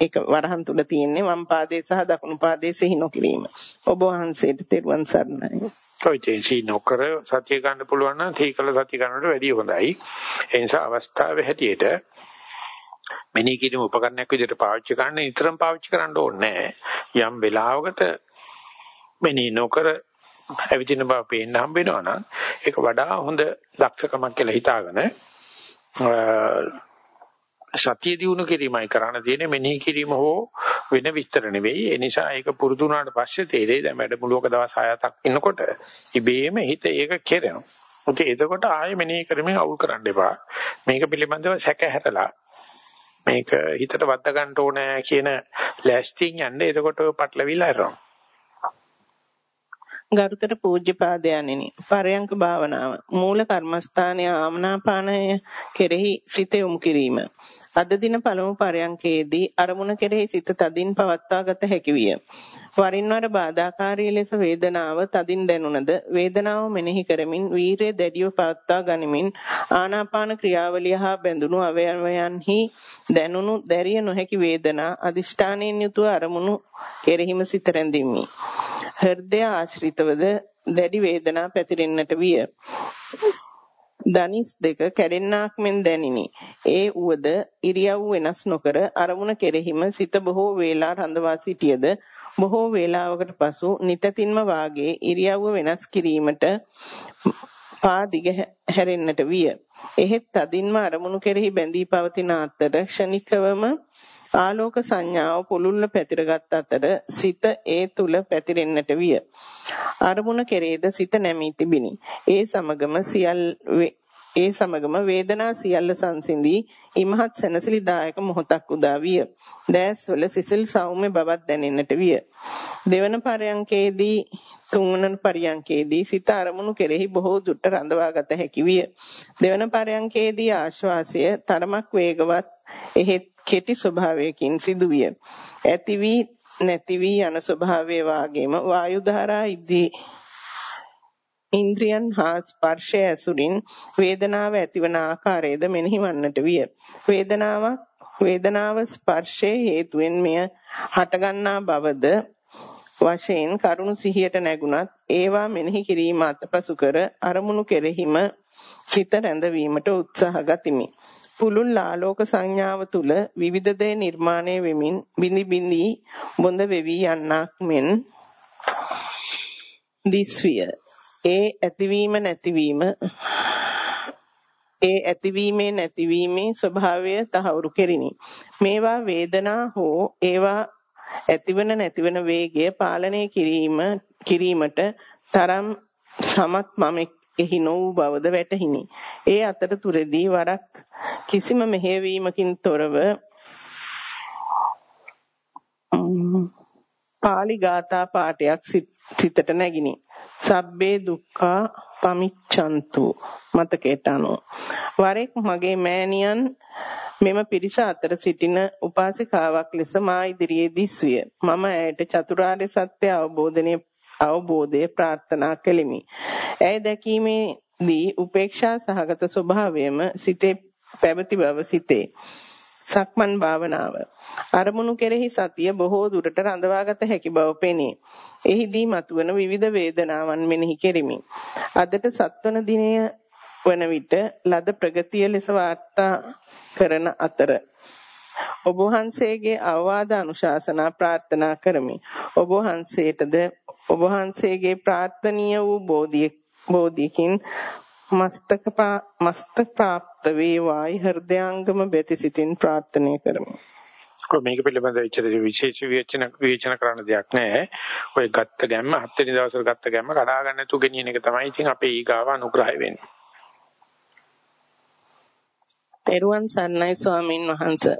ඒක වරහන් තුල තියෙන්නේ වම් පාදයේ සහ දකුණු පාදයේ සිහි නොකිරීම. ඔබ වහන්සේට තෙරුවන් සරණයි. කොයිතේසි නොකර සතිය ගන්න පුළුවන් නම් තීකල සතිය ගන්නට වැඩිය හොඳයි. ඒ නිසා අවස්ථාවේ හැටියට මෙනී කිරීම උපකරණයක් විදිහට පාවිච්චි කරන්න නිතරම පාවිච්චි කරන්න ඕනේ යම් වෙලාවකට මෙනී නොකර ඇවිදින බව පේන්න හම්බ වෙනවා නම් ඒක වඩා හොඳ දක්ෂකමක් කියලා හිතාගෙන සතිය දිනු කිරීමයි කරන්න තියෙන්නේ මෙනෙහි කිරීම හෝ වෙන විස්තර නෙවෙයි ඒ නිසා ඒක පුරුදු වුණාට පස්සේ තේරෙයි දැන් වැඩමුළුවක දවස් 6ක් ඉන්නකොට ඉබේම හිත ඒක කෙරෙනවා. උටි එතකොට ආයෙ මෙනෙහි කරමින් අවුල් කරන්න එපා. මේක පිළිබඳව සැක හැරලා මේක හිතට වද්දා ගන්න ඕනේ කියන ලෑස්තියෙන් යන්න එතකොට ඔය පටලවිලා ඉරනවා. ගරුතර පූජ්‍යපාදයන්ෙනි පරයන්ක භාවනාව මූල කර්මස්ථානයේ ආමනාපානය කෙරෙහි සිත යොමු කිරීම අද දින පළමු පරයන්කේදී අරමුණ කෙරෙහි සිත තදින් පවත්වා ගත හැකි විය. වරින් වර බාධාකාරී ලෙස වේදනාව තදින් දැනුණද වේදනාව මෙනෙහි කරමින් වීරය දැඩිව පවත්වා ගනිමින් ආනාපාන ක්‍රියාවලිය හා බැඳුණු අවයවයන්හි දැනුණු දැරිය නොහැකි වේදනා අදිෂ්ඨානයෙන් යුතුව අරමුණු කෙරෙහිම සිත රැඳිමි. හෘදය ආශ්‍රිතවද? දැඩි වේදනා පැතිරෙන්නට විය. දනිස් දෙක කැඩෙන්නාක් මෙන් දැනිනි. ඒ උවද ඉරියව් වෙනස් නොකර අරමුණ කෙරෙහිම සිත බොහෝ වේලා රඳවා සිටියද බොහෝ වේලාවකට පසු නිතතින්ම වාගේ ඉරියව්ව වෙනස් කිරීමට පා දිග හැරෙන්නට විය. එහෙත් තදින්ම අරමුණු කෙරෙහි බැඳී පවතින අතර ක්ෂණිකවම ආලෝක සංඥාව පුළුල්ව පැතිරගත් අතර සිත ඒ තුල පැතිරෙන්නට විය. අරමුණ කෙරේද සිත නැමී තිබිනි. ඒ සමගම සියල් ඒ සමගම වේදනා සියල්ල සංසිඳී ඉමහත් සැනසිලිදායක මොහොතක් උදා විය. දැස්වල සිසිල් සෞම්‍ය බවක් දැනෙන්නට විය. දෙවන පරයන්කේදී තුන්වන පරයන්කේදී සිත අරමුණු කෙරෙහි බොහෝ දුරට රඳවා ගත හැකි විය. දෙවන පරයන්කේදී ආශ්වාසය තරමක් වේගවත් එහෙත් කෙටි ස්වභාවයකින් සිදුවිය. ඇති වී නැති වී යන ස්වභාවයේ වාගේම වායු ධාරා ඉදී ඉන්ද්‍රියන් හා ස්පර්ශය ඇසුරින් වේදනාව ඇතිවන ආකාරයද මෙනෙහිවන්නට විය. වේදනාවක් වේදනාව ස්පර්ශයේ හේතුවෙන් මෙය හටගන්නා බවද වශයෙන් කරුණු සිහියට නැගුණත් ඒවා මෙනෙහි කිරීම අතපසු කර අරමුණු කෙරෙහිම සිත රැඳවීමට උත්සාහ ගතිමි. පුළුල් ආලෝක සංඥාව තුල විවිධ දේ නිර්මාණය වෙමින් බිනි බිනි බොඳ වෙවි යන්නක් මෙන් දිස්විය ඒ ඇතිවීම නැතිවීම ඒ ඇතිවීමේ නැතිවීමේ ස්වභාවය තහවුරු කෙරිනි මේවා වේදනා හෝ ඒවා ඇතිවන නැතිවන වේගය පාලනය කිරීම කිරීමට තරම් සමත් මමෙක් එහි නො වූ බවද වැටහිනි. ඒ අතරතුරදී වරක් කිසිම මෙහෙයවීමකින් තොරව පාලි ගාථා පාඨයක් සිතට නැගිනි. සබ්බේ දුක්ඛා පමිච්ඡන්තු මතකයට අනුව වරෙක් මගේ මෑණියන් මෙම පිරිස අතර සිටින උපාසිකාවක් ලෙස මා ඉදිරියේ දිස්විය. මම ඇයට චතුරාර්ය සත්‍ය අවබෝධනය අවබෝධය ප්‍රාර්ථනා කෙලිමි. ඇය දැකීමේදී උපේක්ෂා සහගත ස්වභාවයම සිතේ පැවති බව සිතේ. සක්මන් භාවනාව අරමුණු කෙරෙහි සතිය බොහෝ දුරට රඳවාගත හැකි බව පෙනේ. එහිදී මතුවන විවිධ වේදනාවන් මෙනෙහි කෙරිමි. අදට සත්වන දිනය වන විට ලද ප්‍රගතිය ලෙස වාර්තා කරන අතර ඔබ වහන්සේගේ අවවාද අනුශාසනා ප්‍රාර්ථනා කරමි. ඔබ වහන්සේටද ඔබ වහන්සේගේ ප්‍රාර්ථනීය වූ බෝධියකින් මස්තක මස්තක પ્રાપ્ત වේවායි හෘදයාංගම බෙති සිතින් ප්‍රාර්ථනා කරමි. මේක පිළිබඳව ඉච්ඡර විශේෂ විචන විචන කරන්න දෙයක් නැහැ. ඔය ගත්ත ගැම්ම හත් වෙනි දවසේ ගත්ත ගැම්ම කඩා ගන්න නැතුව ගෙනියන එක තමයි ඉතින් අපේ ඊගාව අනුග්‍රහය වෙන්නේ. තෙරුවන් සරණයි ස්වාමින් වහන්සේ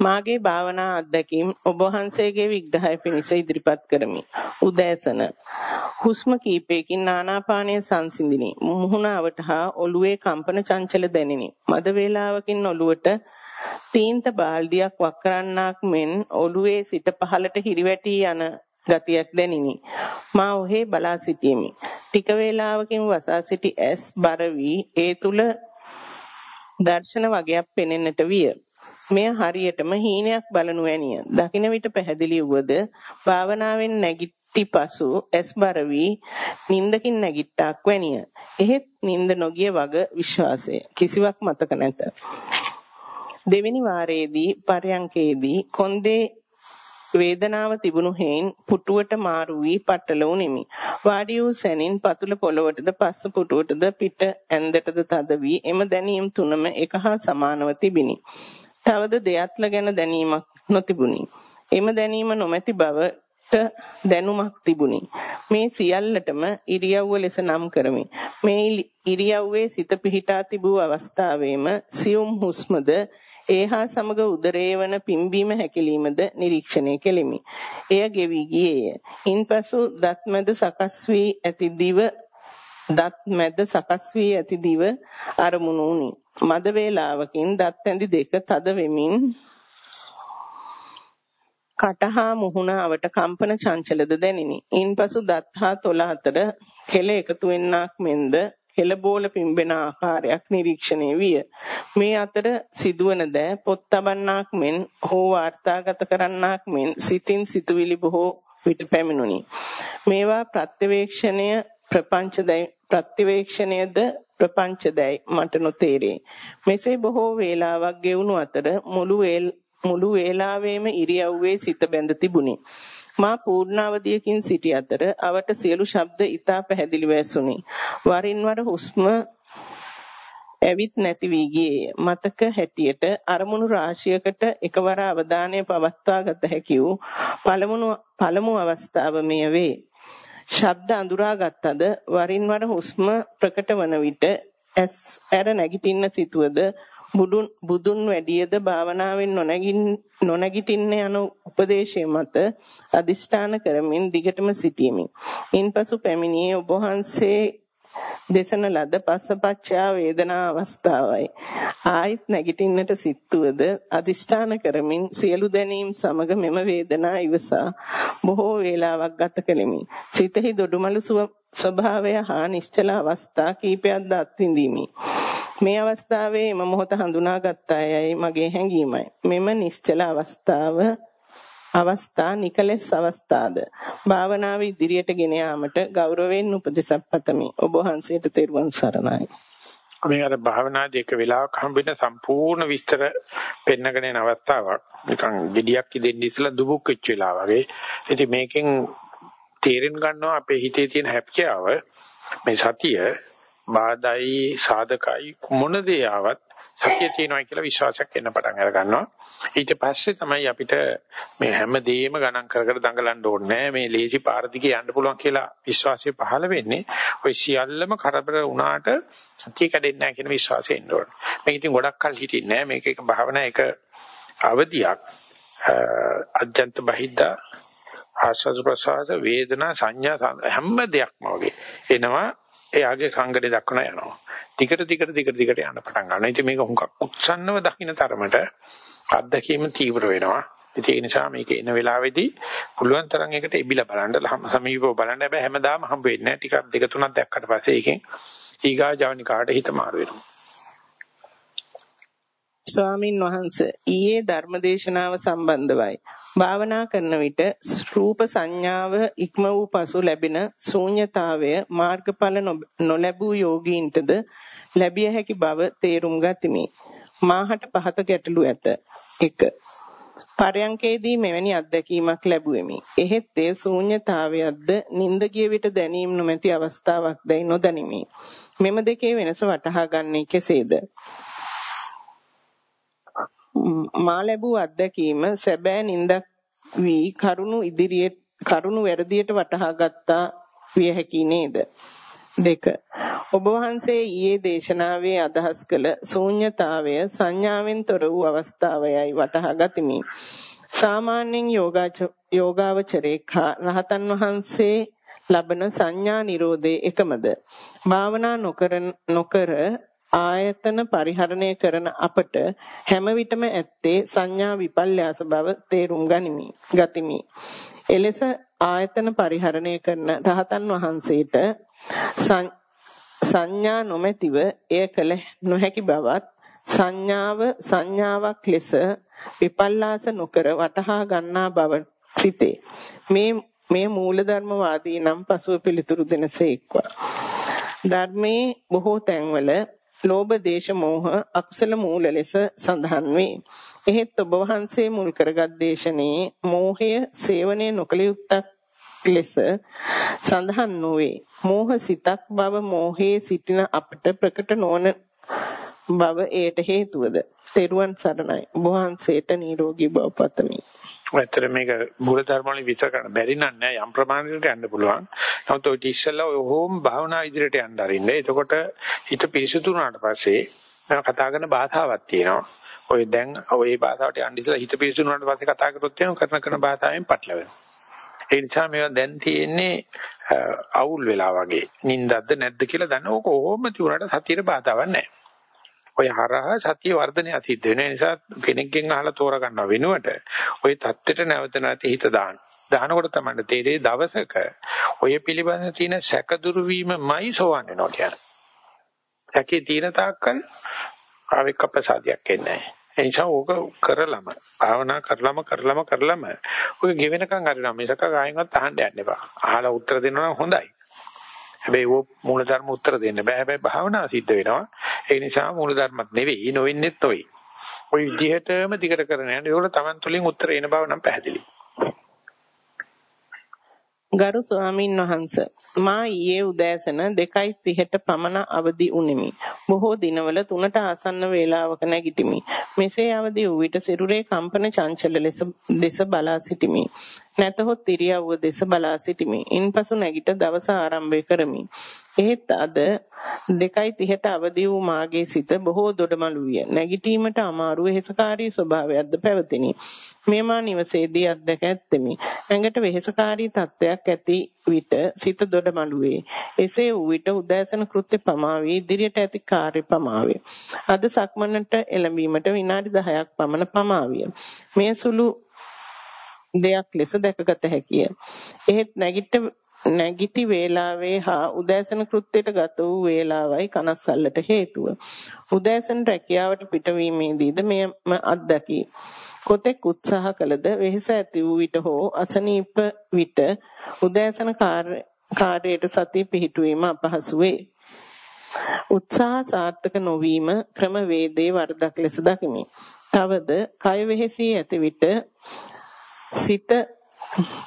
මාගේ භාවනා අත්දැකීම් ඔබ වහන්සේගේ විග්‍රහය පිණිස ඉදිරිපත් කරමි. උදෑසන හුස්ම කීපයකින් ආනාපානය සංසිඳිනි. මුහුණ අවට හා ඔළුවේ කම්පන චංචල දැනිනි. මද වේලාවකින් ඔළුවට තීන්ත බාල්දියක් වක් කරන්නාක් මෙන් ඔළුවේ සිට පහළට හිරිවැටි යන ගතියක් දැනිනි. මා ඔහේ බලා සිටියෙමි. ටික වේලාවකින් වසා සිටි ඇස් බර වී ඒ තුල දර්ශන වගයක් පෙනෙන්නට විය. මෙය හරියටම හීනයක් බලනු වැනිය. දකින විට පැහැදිලි වුවද භාවනාවෙන් නැගිටි පසු ඇස්බර වී නින්දකින් නැගිට්ටක් වැනිය. එහෙත් නින්ද නොගිය වග විශ්වාසය. කිසිවක් මතක නැත. දෙවෙනි වාරයේදී පරයන්කේදී කොන්දේ වේදනාව තිබුණු හේයින් පුටුවට මාරු වී පట్టල උනිමි. වාඩි වූ සැනින් පතුල පොළවටද පස්ස පුටුවටද පිට ඇඳටද තද වී එම දැනීම් තුනම එක හා සමානව තිබිනි. තවද දෙයත්ල ගැන දැනීමක් නොතිබුණි. එම දැනීම නොමැති බව දැනුමක් තිබුණි. මේ සියල්ලටම ඉරියව්ව ලෙස නම් කරමි. මේ ඉරියව්වේ සිත පිහිටා තිබූ අවස්ථාවේම සියුම් හුස්මද ඒහා සමග උදරයේ වන පිම්බීම හැකිලීමද නිරීක්ෂණය කෙලිමි. එය ගෙවි ගියේය. ඉන්පසු දත්මද සකස් වී ඇති දිව දත් මැද සකස් වී ඇති දිව අරමුණු වුනි. මද වේලාවකින් දත් ඇඳි දෙක තද වෙමින් කටහා මුහුණ අවට කම්පන චංචලද දැනිනි. ඉන්පසු දත් හා තොල අතර කෙල එකතු වෙන්නක් මෙන්ද හෙළබෝල පිම්බෙන ආකාරයක් නිරීක්ෂණය විය. මේ අතර සිදුවන ද පොත් තබන්නක් මෙන් හෝ වාර්තාගත කරන්නක් මෙන් සිතින් සිතුවිලි බොහෝ විට පැමිණුනි. මේවා ප්‍රත්‍යවේක්ෂණය ප්‍රපංචදයි ප්‍රතිවේක්ෂණයද ප්‍රපංචදයි මට නොතේරේ. මෙසේ බොහෝ වේලාවක් ගෙවුණු අතර මුළු මුළු වේලාවෙම ඉරියව්වේ සිත බැඳ තිබුණි. මා පූර්ණාවධියකින් සිටි අතර අවට සියලු ශබ්ද ඊතා පැහැදිලිව ඇසුණි. වරින් වර හුස්ම ඇවිත් නැති වී ගියේ. මතක හැටියට අරමුණු රාශියකට එකවර අවධානය පවත්වා ගත හැකි වූ පළමුණු පළමු අවස්ථාව මෙය වේ. ශබ්ද අඳුරා ගත්තද වරින් වර හුස්ම ප්‍රකට වන විට ඇස් ඇර නැගිටින්න සිටුවද බුදුන් බුදුන් වැඩියද භාවනාවෙන් නොනැගින් නොනැගිටින්න යන උපදේශය මත අදිෂ්ඨාන කරමින් දිගටම සිටීමි. ඉන්පසු පැමිණියේ ඔබ වහන්සේ දේශන ලද පස්සපච්චා වේදනා අවස්ථාවයි. ආයිත් නැගිටින්නට සිත්තුවද අදිෂ්ඨාන කරමින් සියලු දැනීම් සමග මෙම වේදනා ඉවසා බොහෝ වේලාවක් ගත කෙලිමි. සිතෙහි දොඩුමලු ස්වභාවය හා නිශ්චල අවස්ථා කීපයක් ද අත්විඳීමි. මේ අවස්ථාවේ එම මොහොත හඳුනාගත් අයයි මගේ හැඟීමයි. මෙම නිශ්චල අවස්ථාව අවස්ථා නිකලස් අවස්ථාද? භාවනාව ඉදිරියට ගෙන යාමට ගෞරවයෙන් උපදෙසක් පතමි. ඔබ වහන්සේට තෙරුවන් සරණයි. මේ අර භාවනාදී එක වෙලාවක හම්බෙන සම්පූර්ණ විස්තර පෙන්නගෙන යන අවස්ථාවක්. නිකන් gediyak දෙන්න ඉස්සලා දුබුක් වෙච්ච වෙලාව වගේ. ඉතින් මේකෙන් තේරෙන්න ගන්නවා අපේ හිතේ තියෙන හැප්කියාව මේ සතිය බාධායි සාධකයි මොන දේ ආවත් සතිය තියෙනවා කියලා විශ්වාසයක් එන්න පටන් අර ගන්නවා. ඊට පස්සේ තමයි අපිට මේ හැම දෙයක්ම ගණන් කර කර දඟලන්න ඕනේ මේ ලේසි පාර දිගේ යන්න පුළුවන් කියලා විශ්වාසය පහළ වෙන්නේ. ওই සියල්ලම කරදර වුණාට සතිය කැඩෙන්නේ නැහැ කියන විශ්වාසය එන්න ඕනේ. මේක ඉතින් ගොඩක් කල් හිටින්නේ නැහැ. මේක එක භාවනා එක අවදියක්. අජන්ත බහිද්දා ආස්වාද ප්‍රසවාස වේදනා සංඥා හැම දෙයක්ම වගේ එනවා එයාගේ සංගඩේ දක්වන යනවා. ටිකට ටිකට ටිකට ටිකට යන්න පටන් ගන්නවා. ඉතින් මේක හුඟක් උත්සන්නව දකින්න තරමට අත්දැකීම තීව්‍ර වෙනවා. ඒ නිසා මේක එන වෙලාවේදී පුළුවන් තරම් එකට ඉබිලා බලන්න සමීපව බලන්න හැබැයි හැමදාම හම්බ වෙන්නේ නැහැ. ටිකක් දෙක තුනක් දැක්කට පස්සේ ඒකෙන් ඊගා ජවනිකාට හිත මාරු වෙනවා. ස්වාමින් වහන්සේ ඊයේ ධර්මදේශනාව සම්බන්ධවයි. භාවනා කරන විට රූප සංඥාව ඉක්ම වූ පසු ලැබෙන ශූන්‍යතාවය මාර්ගඵල නොලැබූ යෝගීන්ටද ලැබිය හැකි බව තේරුම් ගතිමි. මාහට පහත ගැටලු ඇත. 1. පරයන්කේදී මෙවැනි අත්දැකීමක් ලැබුවෙමි. එහෙත් ඒ ශූන්‍යතාවයක්ද නිନ୍ଦ ගිය විට දැනීම නොමැති අවස්ථාවක් දැයි නොදනිමි. මෙම දෙකේ වෙනස වටහා ගන්නේ කෙසේද? මා ලැබූ අත්දැකීම සැබෑ නින්දක් වී කරුණු ඉදිරියට කරුණු වැරදියට වටහා ගත්තා විය හැකි නේද දෙක ඔබ වහන්සේ ඊයේ දේශනාවේ අදහස් කළ ශූන්‍යතාවය සංඥාවෙන් තොර වූ අවස්ථාවයයි වටහා ගතිමි සාමාන්‍යයෙන් යෝගාවචරේ රහතන් වහන්සේ ලබන සංඥා නිරෝධයේ එකමද භාවනා නොකර නොකර ආයතන පරිහරණය කරන අපට හැම විටම ඇත්තේ සංඥා විපල්යාස බව තේරුම් ගනිමි. ගතිමි. එලෙස ආයතන පරිහරණය කරන රහතන් වහන්සේට සංඥා නොමැතිව එය කළ නොහැකි බවත් සංඥාව සංඥාවක් ලෙස විපල්ලාස නොකර වටහා ගන්නා බව සිතේ. මේ මේ මූලධර්මවාදී නම් පසුව පිළිතුරු දෙනසේක්වා. ධර්මයේ බොහෝ තැන්වල ලෝභ දේශ මොහ අකුසල මූල ලෙස සඳහන් වේ. එහෙත් ඔබ වහන්සේ මුල් කරගත් දේශනේ මෝහය සේවනයේ නොකළ යුත්තක් ලෙස සඳහන් නොවේ. මෝහ සිතක් බව මෝහයේ සිටින අපට ප්‍රකට නොවන බව ඒට හේතුවද? තෙරුවන් සරණයි. ඔබ වහන්සේට නිරෝගී බව පතමි. ඇත්තට මේක මූල ධර්ම වලින් විතර කරන්න බැරි නෑ යම් ප්‍රමාණයකට යන්න පුළුවන්. නමුත් ඔය ඉස්සෙල්ලා ඔහොම භාවනා ඉදිරියට යන්න අරින්න. එතකොට හිත පිරිසුදු වුණාට පස්සේ මම කතා කරන භාෂාවක් තියෙනවා. ඔය දැන් ඔය භාෂාවට යන්න ඉස්සෙල්ලා හිත පිරිසුදු වුණාට පස්සේ කතා කරොත් එනවා කරන කරන භාෂාවෙන් පටලවෙනවා. ඒ නිසා මේවා දැන් තියෙන්නේ අවුල් වෙලා වගේ. නින්දක්ද නැද්ද කියලා දන්න ඕක කොහොම තියුණාට සතියේ බාධාවක් නැහැ. ඔය හරහා සතිය වර්ධනය සිද්ධ වෙන නිසා කෙනෙක්ගෙන් අහලා තෝරගන්න වෙනුවට ඔය தත්වෙට නැවත නැවත හිත දාන්න. දානකොට තමයි තේරෙයි දවසක ඔය පිළිබඳ තියෙන සැකදුරු වීමමයි සෝවන් වෙනවා කියන්නේ. සැකේ තියෙන තාක්කල් ආවික්කප්පසාදියක් එන්නේ නැහැ. ඒ නිසා ඕක කරලම භාවනා කරලම කරලම කරලම ඔය ගෙවෙනකන් හරිනවා මිසක කායින්වත් අහන්න යන්න එපා. අහලා උත්තර දෙනවා නම් හොඳයි. හැබැයි ඕ මූලධර්ම උත්තර දෙන්න බෑ. හැබැයි භාවනා සිද්ධ වෙනවා. ඒ නිසා මූලධර්මත් නෙවෙයි නොවෙන්නෙත් නොයි. ওই විදිහටම දිගට කරන යන ඒකට Taman තුලින් උත්තර එන බව නම් පැහැදිලියි. ගරු ස්වාමින් වහන්ස මා ඊයේ උදෑසන 2:30ට පමණ අවදි උනිමි. බොහෝ දිනවල 3ට ආසන්න වේලාවක නැගිටිමි. මෙසේ අවදි වූ විට සිරුරේ කම්පන චංචල ලෙස දෙස බලා සිටිමි. නැතහොත් ඉරියව්ව දෙස බලා සිටිමි. ඉන්පසු නැගිට දවස ආරම්භ කරමි. එහෙත් අද 2:30ට අවදි වූ මාගේ සිත බොහෝ දොඩමළු විය. නැගිටීමට අමාරු වෙහෙසකාරී ස්වභාවයක්ද පැවතිනි. මේ මා නිවසේදී අත්දැක ඇත්තෙමි. ඇඟට වෙහෙසකාරී තත්ත්වයක් ඇති විට සිත දොඩමළු වේ. එසේ වූ විට උදෑසන කෘත්‍ය පමාවී ඉදිරියට ඇති කාර්ය පමාවේ. අද සක්මනට එළඹීමට විනාඩි 10ක් පමණ පමාවිය. මේ සුළු දෙයක් ලෙස දැකගත හැකිය. එහෙත් නැගිට නැගිටි වේලාවේ හා උදෑසන කෘත්‍යයට ගත වූ වේලාවයි කනස්සල්ලට හේතුව. උදෑසන රැකියාවට පිටවීමේදීද මෙම අත්දකි. කොතෙක් උත්සාහ කළද වෙහෙස ඇති වූ විට හෝ අසනීප විට උදෑසන කාර්යයට සතිය පිහිටුවීම අපහසු වේ. උත්සාහ සාර්ථක නොවීම ක්‍රමවේදයේ වරදක් ලෙස දකිමි. තවද කය වෙහෙසී ඇති විට සිත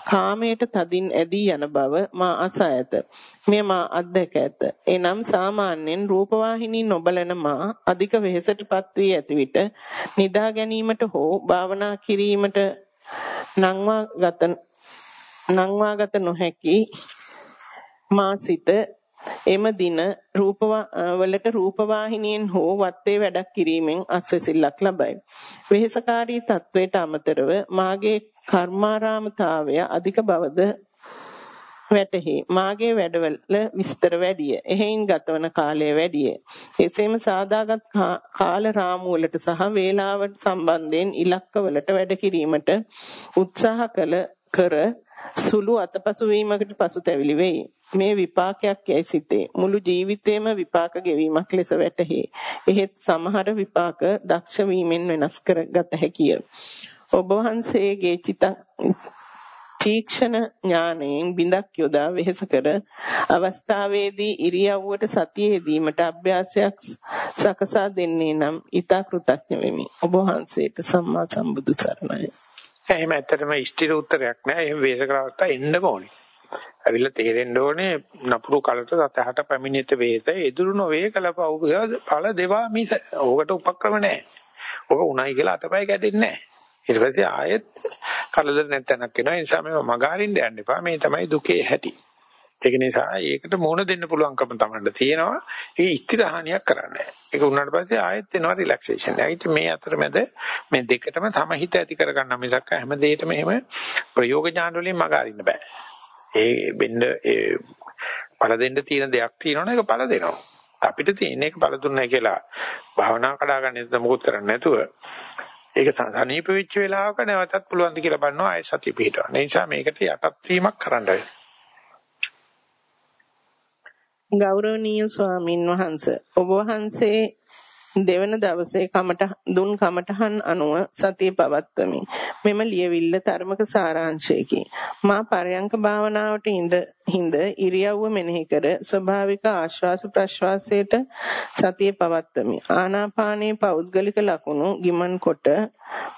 කාමයට තදින් ඇදී යන බව මා අසා ඇත. මෙය මා අත්දැක ඇත. එනම් සාමාන්‍යයෙන් රූපවාහිනී නොබලන මා අධික වෙහෙසටපත් වී ඇති විට නිදා ගැනීමට හෝ භාවනා කිරීමට නංවාගත නංවාගත නොහැකි මා සිත එම දින රූප වලට රූපවාහිනියෙන් හෝ වත්තේ වැඩක් කිරීමෙන් අස්වැසිල්ලක් ලබයි. වෙහෙසකාරී තත්වයට අමතරව මාගේ කර්මාරාමතාවය අධික බවද වැටහි. මාගේ වැඩවල විස්තර වැඩිය. එහෙයින් ගතවන කාලය වැඩිය. එසේම සාදාගත් කාල රාමුව වලට සහ වේලාවට සම්බන්ධයෙන් ඉලක්කවලට වැඩ කිරීමට උත්සාහ කළ කර සුළු අතපසු වීමකට පසුතැවිලි වෙයි. මේ විපාකයක් යයි සිතේ. මුළු ජීවිතේම විපාක ගෙවීමක් ලෙස වැටහි. එහෙත් සමහර විපාක දක්ෂ වීමෙන් වෙනස් කරගත හැකිය. ඔබ වහන්සේගේ චිත තීක්ෂණ ඥාණයෙන් බිඳක් යොදා වෙහෙස කර අවස්ථාවේදී ඉරියව්වට සතිය යෙදීමට අභ්‍යාසයක් සකසා දෙන්නේ නම් ඊට කෘතඥ වෙමි. ඔබ වහන්සේට සම්මා සම්බුදු සරණයි. එහෙම ඇත්තටම ස්ථිර උත්තරයක් නෑ. එහෙම වේශ කර අවස්ථා එන්න ඕනේ. ඇවිල්ලා තේරෙන්න ඕනේ නපුරු කලට සතහට පැමිණිත වේත එදුරු නොවේ කලපව් ඵල දෙවා මිස. ඕකට උපක්‍රම නෑ. ඕක උණයි කියලා අතපය කැඩෙන්නේ නෑ. ඊට පස්සේ ආයෙත් කලදර නැත්තනක් වෙනවා. ඒ නිසා මේව මගහරින්න යන්න එපා. මේ තමයි දුකේ හැටි. ඒක නිසා ඒකට මුහුණ දෙන්න පුළුවන්කම තමයි තියෙනවා. ඒක ස්ථිරහානියක් කරන්නේ. ඒක උනාට පස්සේ ආයෙත් එනවා රිලැක්සේෂන්. ඒකට මේ අතරමැද මේ දෙකටම සමහිත ඇති කරගන්න මිසක් හැම දෙයකම එහෙම ප්‍රයෝග ඥාන වලින් මග අරින්න බෑ. ඒ වෙන්න ඒ පළ දෙන්න තියෙන දෙයක් තියෙනවනේ ඒක පළ දෙනවා. අපිට තියෙන එක පළ දුන්නයි කියලා භාවනා කඩාගන්න මොකොත් කරන්නේ නැතුව ඒක සනීප වෙච්ච වෙලාවක නැවතත් පුළුවන් ද කියලා බලනවා ආයෙ සතිය පිටවන්න. ඒ නිසා මේකට යටත් වීමක් කරන්න වෙනවා. ගෞරවනීය ස්වාමින් වහන්සේ ඔබ වහන්සේ දෙවන දවසේ කමට දුන් කමටහන් අනුව සතිය පවත්වමි. මෙම ලියවිල්ල ධර්මක සාරාංශයකි. මා පරයන්ක භාවනාවට ඉඳ හිඳ ඉරියව්ව මෙනෙහි කර ස්වභාවික ආශ්වාස ප්‍රශ්වාසයට සතිය පවත්වමි. ආනාපානයේ පෞද්ගලික ලක්ෂණ ගිමන් කොට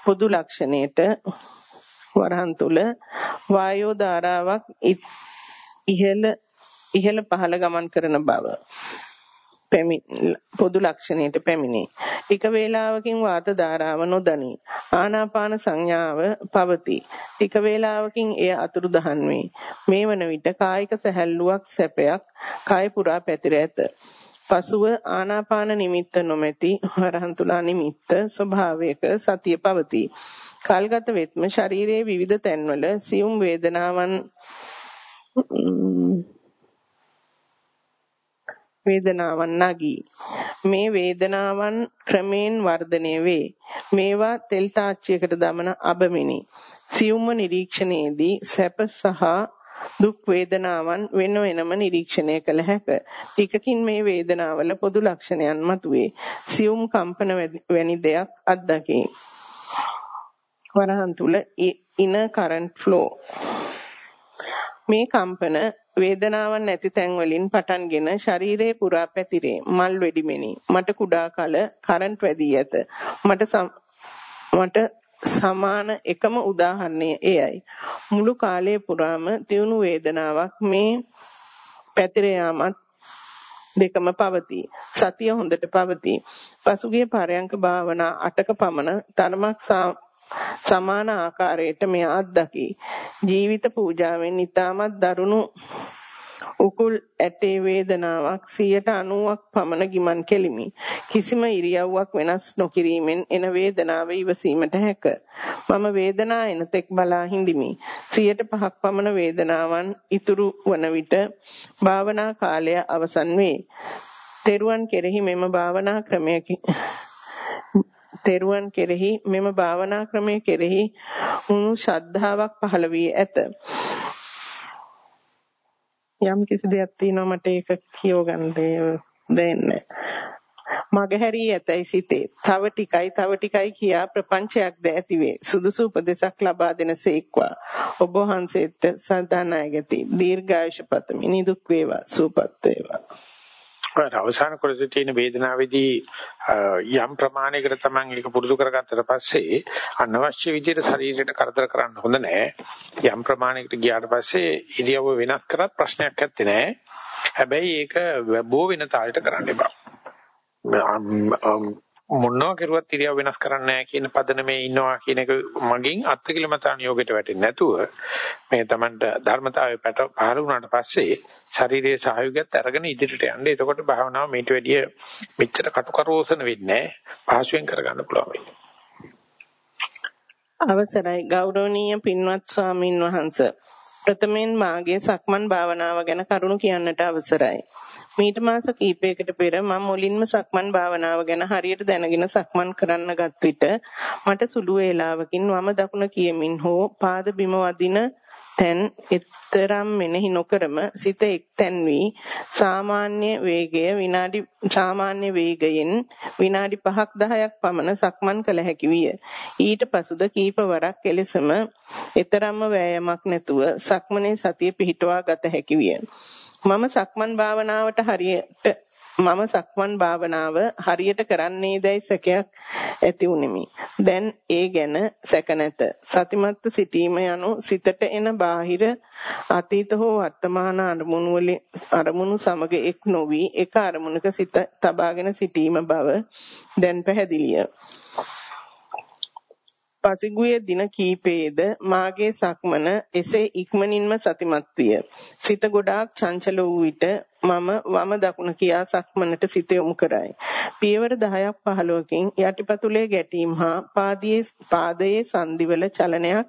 පොදු ලක්ෂණයට වරහන් තුල වායෝ ධාරාවක් ඉහළ ඉහළ පහළ ගමන් කරන බව පොදු ලක්ෂණයට පැමිණේ. ටික වේලාවකින් වාත ධාරාව නොදනී. ආනාපාන සංඥාව පවතී. ටික වේලාවකින් එය අතුරුදහන් වේ. මේ වන විට කායික සැහැල්ලුවක් සැපයක් කය පුරා පැතිර ඇත. පසුව ආනාපාන නිමිත්ත නොමැති වරහන්තුලා නිමිත්ත ස්වභාවයක සතිය පවතී. කල්ගත වෙත්ම ශරීරයේ විවිධ තැන්වල සියුම් වේදනාවන් වේදනාවන් නගී. මේ වේදනාවන් ක්‍රමයෙන් වර්ධනය වේ. මේවා තෙල් තාච්චියකට දමන අබමිනි. සියුම්ම නිරීක්ෂණයේදී සැප සහ දුක් වේදනාවන් වෙන වෙනම නිරීක්ෂණය කළ හැක. ටිකකින් මේ වේදනාවල පොදු ලක්ෂණයන් මතුවේ. සියුම් කම්පන වැනි දෙයක් අත්දකේ. වරහන් තුල inner current flow මේ කම්පන වේදනාවක් නැති තැන් වලින් පටන්ගෙන ශරීරේ පුරා පැතිරේ. මල් වෙඩිමෙනි. මට කුඩා කල කරන්ට් වැදී ඇත. මට මට සමාන එකම උදාහරණය එයයි. මුළු කාලය පුරාම තියුණු වේදනාවක් මේ පැතිර යාමත් දෙකම පවතී. සතිය හොඳට පවතී. පසුගිය පරයන්ක භාවනා 8ක පමණ තරමක් සමාන ආකාරයට මෙය අත්දකි. ජීවිත පූජාවෙන් ඊටමත් දරුණු උකුල් ඇටේ වේදනාවක් 90ක් පමණ ගිමන් කෙලිමි. කිසිම ඉරියව්වක් වෙනස් නොකිරීමෙන් එන වේදනාව ඉවසීමට හැක. මම වේදනා එන තෙක් බලා හිඳිමි. 105ක් පමණ වේදනාවන් ඉතුරු වන විට භාවනා කාලය අවසන් වේ. තෙරුවන් කෙරෙහි මෙම භාවනා ක්‍රමය තෙරුවන් කෙරෙහි මෙම භාවනා ක්‍රමය කෙරෙහි උණු ශ්‍රද්ධාවක් පහළ වී ඇත. යම් කිසි දෙයක් තියෙනවා මට ඒක කියව ගන්න දෙන්න. මගහැරී ඇතයි සිතේ. තව ටිකයි තව ටිකයි කියා ප්‍රපංචයක් ද ඇතිවේ. සුදුසු උපදෙසක් ලබා දෙන සේක්වා. ඔබ වහන්සේට සදානායගති දීර්ඝායුෂ පතමි. නිදුක් වේවා. සුවපත් වේවා. අවසාන කොටසේ තියෙන වේදනාවේදී යම් ප්‍රමාණයකට තමන් ඒක පුරුදු කරගත්තට පස්සේ අනවශ්‍ය විදිහට ශරීරයට කරදර කරන්න හොඳ නැහැ. යම් ප්‍රමාණයකට ගියාට පස්සේ ඉරියව්ව වෙනස් කරත් ප්‍රශ්නයක් නැත්තේ නෑ. හැබැයි ඒක බෝ වෙන තාලෙට කරන්න එපා. මොනවා කරුවත් ඉරියව් වෙනස් කරන්නේ නැහැ කියන පදනමේ ඉන්නවා කියන එක මගෙන් අත්කිලමතාන යෝගයට වැටෙන්නේ නැතුව මේ Tamanට ධර්මතාවය පැට පහළ වුණාට පස්සේ ශාරීරික සහයෝගයත් අරගෙන ඉදිරියට යන්න. එතකොට භාවනාව මේට වැඩිය මෙච්චර කටුකරෝසන වෙන්නේ නැහැ. පහසුවෙන් කරගන්න පුළුවන් වෙයි. අවසරයි ගෞරවනීය පින්වත් ස්වාමින් වහන්සේ ප්‍රථමයෙන් මාගේ සක්මන් භාවනාව ගැන කරුණු කියන්නට අවසරයි. මීට මාස කිහිපයකට පෙර මම මුලින්ම සක්මන් භාවනාව ගැන හරියට දැනගෙන සක්මන් කරන්න ගත් විට මට සුළු වේලාවකින් වම දකුණ කියමින් හෝ පාද බිම වදින තැන් එතරම් මෙනෙහි නොකරම සිත එක්තැන් වී සාමාන්‍ය වේගය විනාඩි සාමාන්‍ය වේගයෙන් විනාඩි 5ක් 10ක් පමණ සක්මන් කළ හැකි විය. ඊට පසුද කීප වරක් එලෙසම එතරම්ම වෑයමක් නැතුව සක්මනේ සතිය පිහිටුවා ගත හැකි විය. මම සක්මන් භාවනාවට හරියට මම සක්මන් භාවනාව හරියට කරන්නේදයි සැකයක් ඇති වුනිමි. දැන් ඒ ගැන සැක නැත. සතිමත්ව සිටීම යනු සිතට එන බාහිර අතීත හෝ වර්තමාන අරමුණු වලින් අරමුණු සමග එක් නොවි එක අරමුණක සිත තබාගෙන සිටීම බව දැන් පැහැදිලිය. පසුගිය දින කීපයේද මාගේ සක්මන එසේ ඉක්මනින්ම සතිමත් විය. සිත ගොඩාක් චංචල වූ විට මම වම දකුණ කියා සක්මනට සිත යොමු කරයි. පියවර 10ක් 15කින් යටිපතුලේ ගැටීම් හා පාදයේ පාදයේ සංදිවල චලනයක්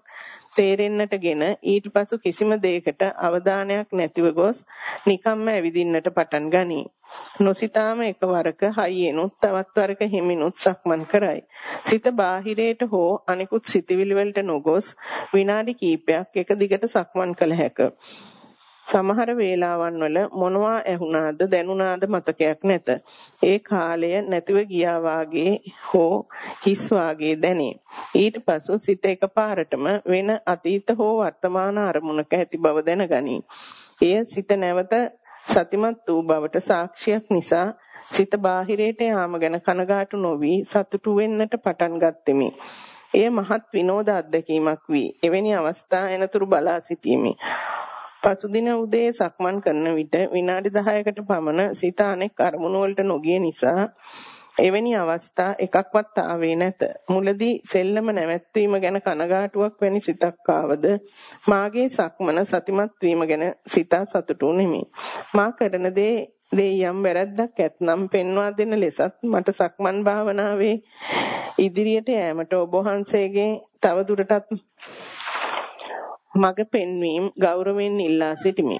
තේරෙන්නටගෙන ඊට පසු කිසිම දෙයකට අවධානයක් නැතිව ගොස් නිකම්ම ඇවිදින්නට පටන් ගනී. නොසිතාම එකවරක හයියෙනුත් තවත් වරක හිමිනුත් සක්මන් කරයි. සිත බාහිරයට හෝ අනිකුත් සිතවිලි වලට නොගොස් විනාඩි කිහිපයක් එක දිගට සක්මන් කළ හැකිය. සමහර වේලාවන් වල මොනවා ඇහුණාද දැනුණාද මතකයක් නැත. ඒ කාලය නැතිව ගියා වාගේ හෝ හිස් වාගේ දැනේ. ඊට පසු සිත එකපාරටම වෙන අතීත හෝ වර්තමාන අරමුණක ඇති බව දැනගනී. එය සිත නැවත සතිමත් වූ බවට සාක්ෂියක් නිසා සිත බාහිරයට යාම ගැන කනගාටු නොවි සතුටු වෙන්නට පටන් ගත්ෙමි. එය මහත් විනෝද අත්දැකීමක් වී එවැනි අවස්ථා එනතුරු බලා සිටීමේ පසුදින උදේ සක්මන් කරන විට විනාඩි 10කට පමණ සිත අනෙක් අරමුණු වලට නොගිය නිසා එවැනි අවස්ථා එකක්වත් ආවේ නැත. මුලදී සෙල්ලම නැවැත්වීම ගැන කනගාටුවක් වැනි සිතක් ආවද මාගේ සක්මන සතිමත් වීම ගැන සිතා සතුටු නෙමි. මා කරන දේ දේ යම් වැරද්දක් ඇතනම් පෙන්වා දෙන ලෙසත් මට සක්මන් භාවනාවේ ඉදිරියට යෑමට ඔබ වහන්සේගේ තව දුරටත් මඟ පෙන්වීම ගෞරවයෙන් ඉල්ලා සිටිමි.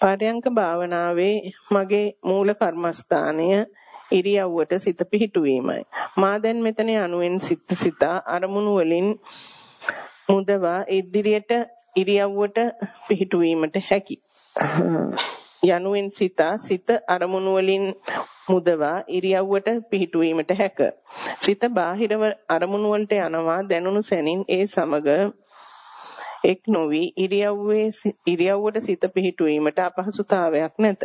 පාරයන්ක භාවනාවේ මගේ මූල කර්මස්ථානය ඉරියව්වට සිත පිහිටුවීමයි. මා දැන් මෙතන යනුවෙන් සිත සිතා අරමුණු වලින් මුදවා ඉදිරියට ඉරියව්වට පිහිටුවීමට හැකි. යනුවෙන් සිතා සිත අරමුණු වලින් මුදවා ඉරියව්වට පිහිටුවීමට හැක. සිත බාහිරව අරමුණු වලට යනවා දැනුණු සැනින් ඒ සමග එක් නොවි ඉරියව්වේ ඉරියව්වට සිත පිහිටුවීමට අපහසුතාවයක් නැත.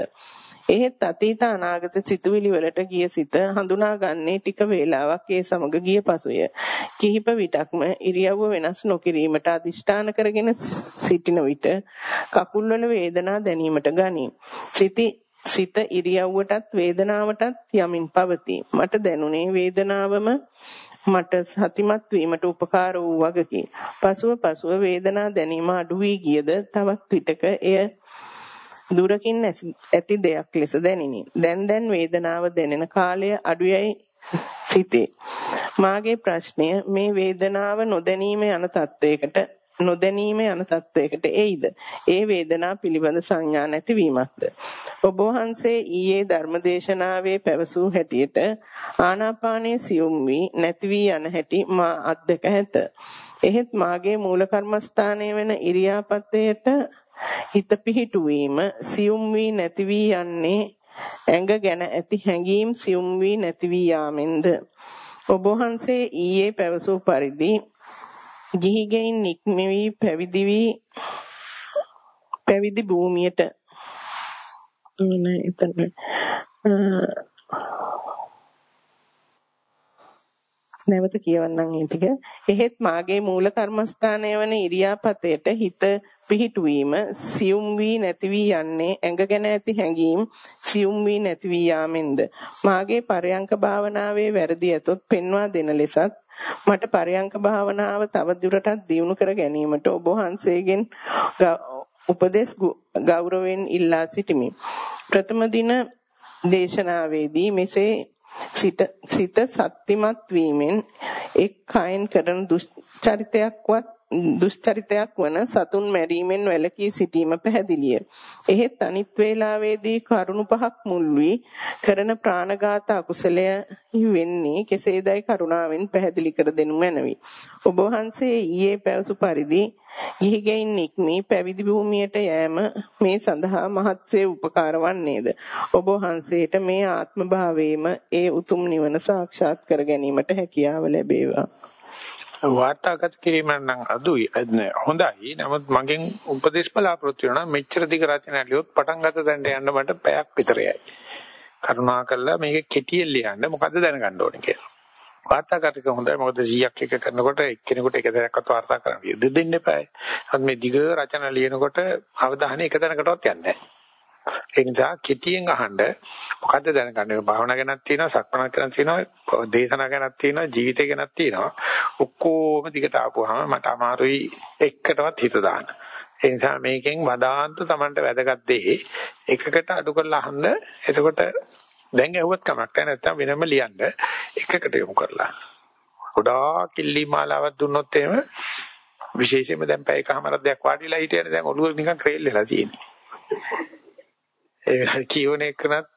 එහෙත් අතීත අනාගත සිතුවිලි වලට ගිය සිත හඳුනාගන්නේ ටික වේලාවක් ඒ සමග ගිය පසුය. කිහිප විටක්ම ඉරියව්ව වෙනස් නොකිරීමට අදිෂ්ඨාන කරගෙන සිටින විට කකුල්වල වේදනා දැනීමට ගනී. සිටි සිත ඉරියව්වටත් වේදනාවටත් යමින් පවතී. මට දැනුනේ වේදනාවම මට සතිමත් වීමට උපකාර වූ වගකි. පසුව පසුව වේදනා දැනීම අඩු වී ගියද තවත් විටක එය දුරකින් ඇති දෙයක් ලෙස දැනිනි. දැන් දැන් වේදනාව දැනෙන කාලය අඩුයයි සිතේ. මාගේ ප්‍රශ්නය මේ වේදනාව නොදැනීම යන තත්වයකට නොදැනීම යන තත්වයකට එයිද? ඒ වේදනා පිළිබඳ සංඥා නැතිවීමක්ද? ඔබ වහන්සේ ඊයේ ධර්මදේශනාවේ පැවසූ හැටියට ආනාපානයේ සියුම් වී නැති වී යන හැටි මා අත්දක ඇත. එහෙත් මාගේ මූල කර්මස්ථානයේ වෙන ඉරියාපතේට හිත පිහිටුවීම සියුම් වී නැති වී යන්නේ ඇඟ ගැන ඇති හැඟීම් සියුම් වී නැති වී යාමෙන්ද ඔබ වහන්සේ ඊයේ පැවසූ පරිදි ගිහිගෙයින් නික්මවි පැවිදි වී පැවිදි භූමියට නේ එතන නැවත කියවන්නම් මේ ටික. එහෙත් මාගේ මූල කර්මස්ථානය වන ඉරියාපතේට හිත පිහිටුවීම සියුම් වී නැති වී යන්නේ ඇඟ ගැන ඇති හැඟීම් සියුම් වී නැති වී යාමෙන්ද? මාගේ පරයන්ක භාවනාවේ වැරදි ඇතොත් පෙන්වා දෙන ලෙසත් මට පරයන්ක භාවනාව තව දුරටත් දියුණු කර ගැනීමට ඔබ වහන්සේගෙන් උපදේශ ගෞරවයෙන් ඉල්ලා සිටිමි. ප්‍රථම දින දේශනාවේදී මෙසේ සිත සිත සත්‍යමත් වීමෙන් එක් කයින් කරන දුෂ්චරිතයක්වත් දුෂ්චරිතයක් වන සතුන් මැරීමෙන් වැළකී සිටීම පැහැදිලිය. එහෙත් අනිත් වේලාවේදී කරුණු පහක් මුල් වී කරන ප්‍රාණඝාත අකුසලය වෙන්නේ කෙසේදයි කරුණාවෙන් පැහැදිලි කර දෙනු මැනවි. ඔබ වහන්සේ ඊයේ පැවසු පරිදි ගිහිගෙයින් නික්මී පැවිදි භූමියට යෑම මේ සඳහා මහත්සේ උපකාර වන්නේද? ඔබ වහන්සේට මේ ආත්ම භාවයේම ඒ උතුම් නිවන සාක්ෂාත් කර ගැනීමට හැකියාව ලැබේවා. වාර්තාගත කිරීම නම් අදුයි හොඳයි. නමුත් මගෙන් උපදේශ බලාපොරොත්තු වෙනවා මෙච්චර දිග රචන ලියොත් පටන් ගත තැනට යන්න මට පැයක් විතරයි. කරුණා කළා මේක කෙටියෙන් ලියන්න මොකද්ද දැනගන්න ඕනේ කියලා. වාර්තාගතක හොඳයි. මොකද 100ක් එක කරනකොට එක්කෙනෙකුට එක දැනක්වත් වාර්තා කරන්න ඉඩ දෙන්න එපායි. මේ දිග රචන ලියනකොට අවධානය එක තැනකටවත් යන්නේ නැහැ ඒ නිසා කෙටියෙන් අහන්න මොකද්ද දැනගන්නේ? භාවනා ගැනක් තියෙනවා සක්මනක් ගැනක් තියෙනවා දේශනා ගැනක් තියෙනවා ජීවිතය ගැනක් තියෙනවා. ඔක්කොම දිගට ආපුවාම මට අමාරුයි එකකටවත් හිත දාන්න. ඒ නිසා මේකෙන් වදාන්ත Tamanට වැදගත් දේ එකකට අඩු කරලා අහන්න. එතකොට දැන් ඇහුවත් කමක් නැහැ නැත්තම් වෙනම ලියන්න එකකට යොමු කරලා. ගොඩාක් කිල්ලි මාලාවක් දුන්නොත් එහෙම විශේෂයෙන්ම දැන් පැය එකමාරක් දෙයක් වාඩිලා හිටියනේ දැන් ඔළුව නිකන් ක්‍රේල් වෙලා තියෙන්නේ. ඒ කියවන එකනත්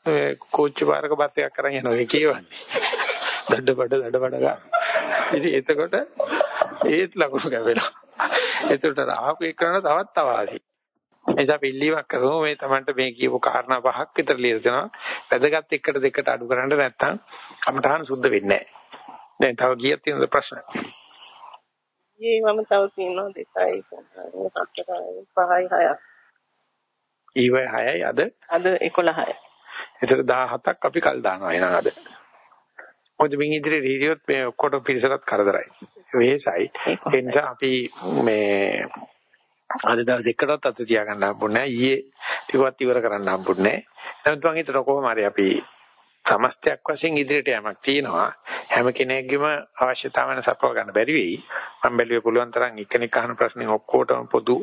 කෝච්චි පාරක බස් එකක් කරන් යනවා ඒ කියවන්නේ. දඩබඩ දඩබඩ ගන්න. ඉතින් එතකොට ඒත් ලකුණු කැපෙනවා. එතකොට ආපු එකන තවත් අවාසි. එනිසා පිළිවක් කරමු මේ Tamanට මේ කියපු කාරණා පහක් විතර ලියලා දෙනවා. වැදගත් එකට දෙකට අඩු කරන්න නැත්නම් කමටහන් සුද්ධ වෙන්නේ නැහැ. දැන් තව කීයක් තියෙනවද ප්‍රශ්න? ඊයේ මම තව තියෙනවා දෙකයි හතරයි පහයි හයක්. ඊවයි 6යි අද අද 11යි. ඒතර 17ක් අපි කල් දානවා එහෙනම් අද. මොකද මින් ඉදිරියට හිටියොත් මේ ඔක්කොට පිරිසකට කරදරයි. වෙහසයි. ඒ නිසා අපි මේ අද දවසේ එකටවත් අත තියාගන්න හම්බුනේ නැහැ. ඊයේ ටිකවත් ඉවර කරන්න හම්බුනේ නැහැ. නමුත් මම හිතනවා කොහොම හරි අපි සමස්තයක් වශයෙන් ඉදිරියට යamak තියෙනවා. හැම කෙනෙක්ගේම අවශ්‍යතාවයන් සපව ගන්න බැරි වෙයි. මම බැලුවේ පුළුවන් තරම් එකිනෙක අහන ප්‍රශ්නෙන් ඔක්කොටම පොදු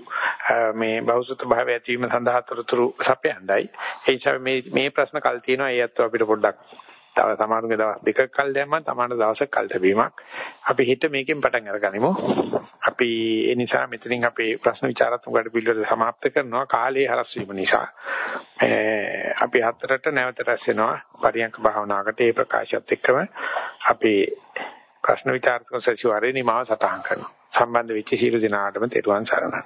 මේ බෞසුත භාවය ඇතිවීම සඳහා තොරතුරු සපයන්නයි. ඒ නිසා මේ මේ ප්‍රශ්න කල් තියෙනවා. ඒ අත්ව අපිට පොඩ්ඩක් තව සමහරුගේ දවස් දෙකක් කල් දැම්මම තමාට දවසක් කල් ලැබීමක්. අපි හිත මේකෙන් පටන් අරගනිමු. අපි ඒ නිසා මෙතනින් අපේ ප්‍රශ්න විචාරාත්මක වැඩ පිළිවෙල સમાપ્ત කරනවා කාලේ හරස් වීම නිසා. අපි හතරට නැවත රැස් වෙනවා පරියන්ක භාවනාවකට ඒ ප්‍රකාශයත් එක්කම අපේ ප්‍රශ්න විචාරාත්මක සැසිවාරේ නිමාව සටහන් කරනවා. සම්බන්ධ වෙච්ච සියලු දෙනාටම තෙරුවන් සරණයි.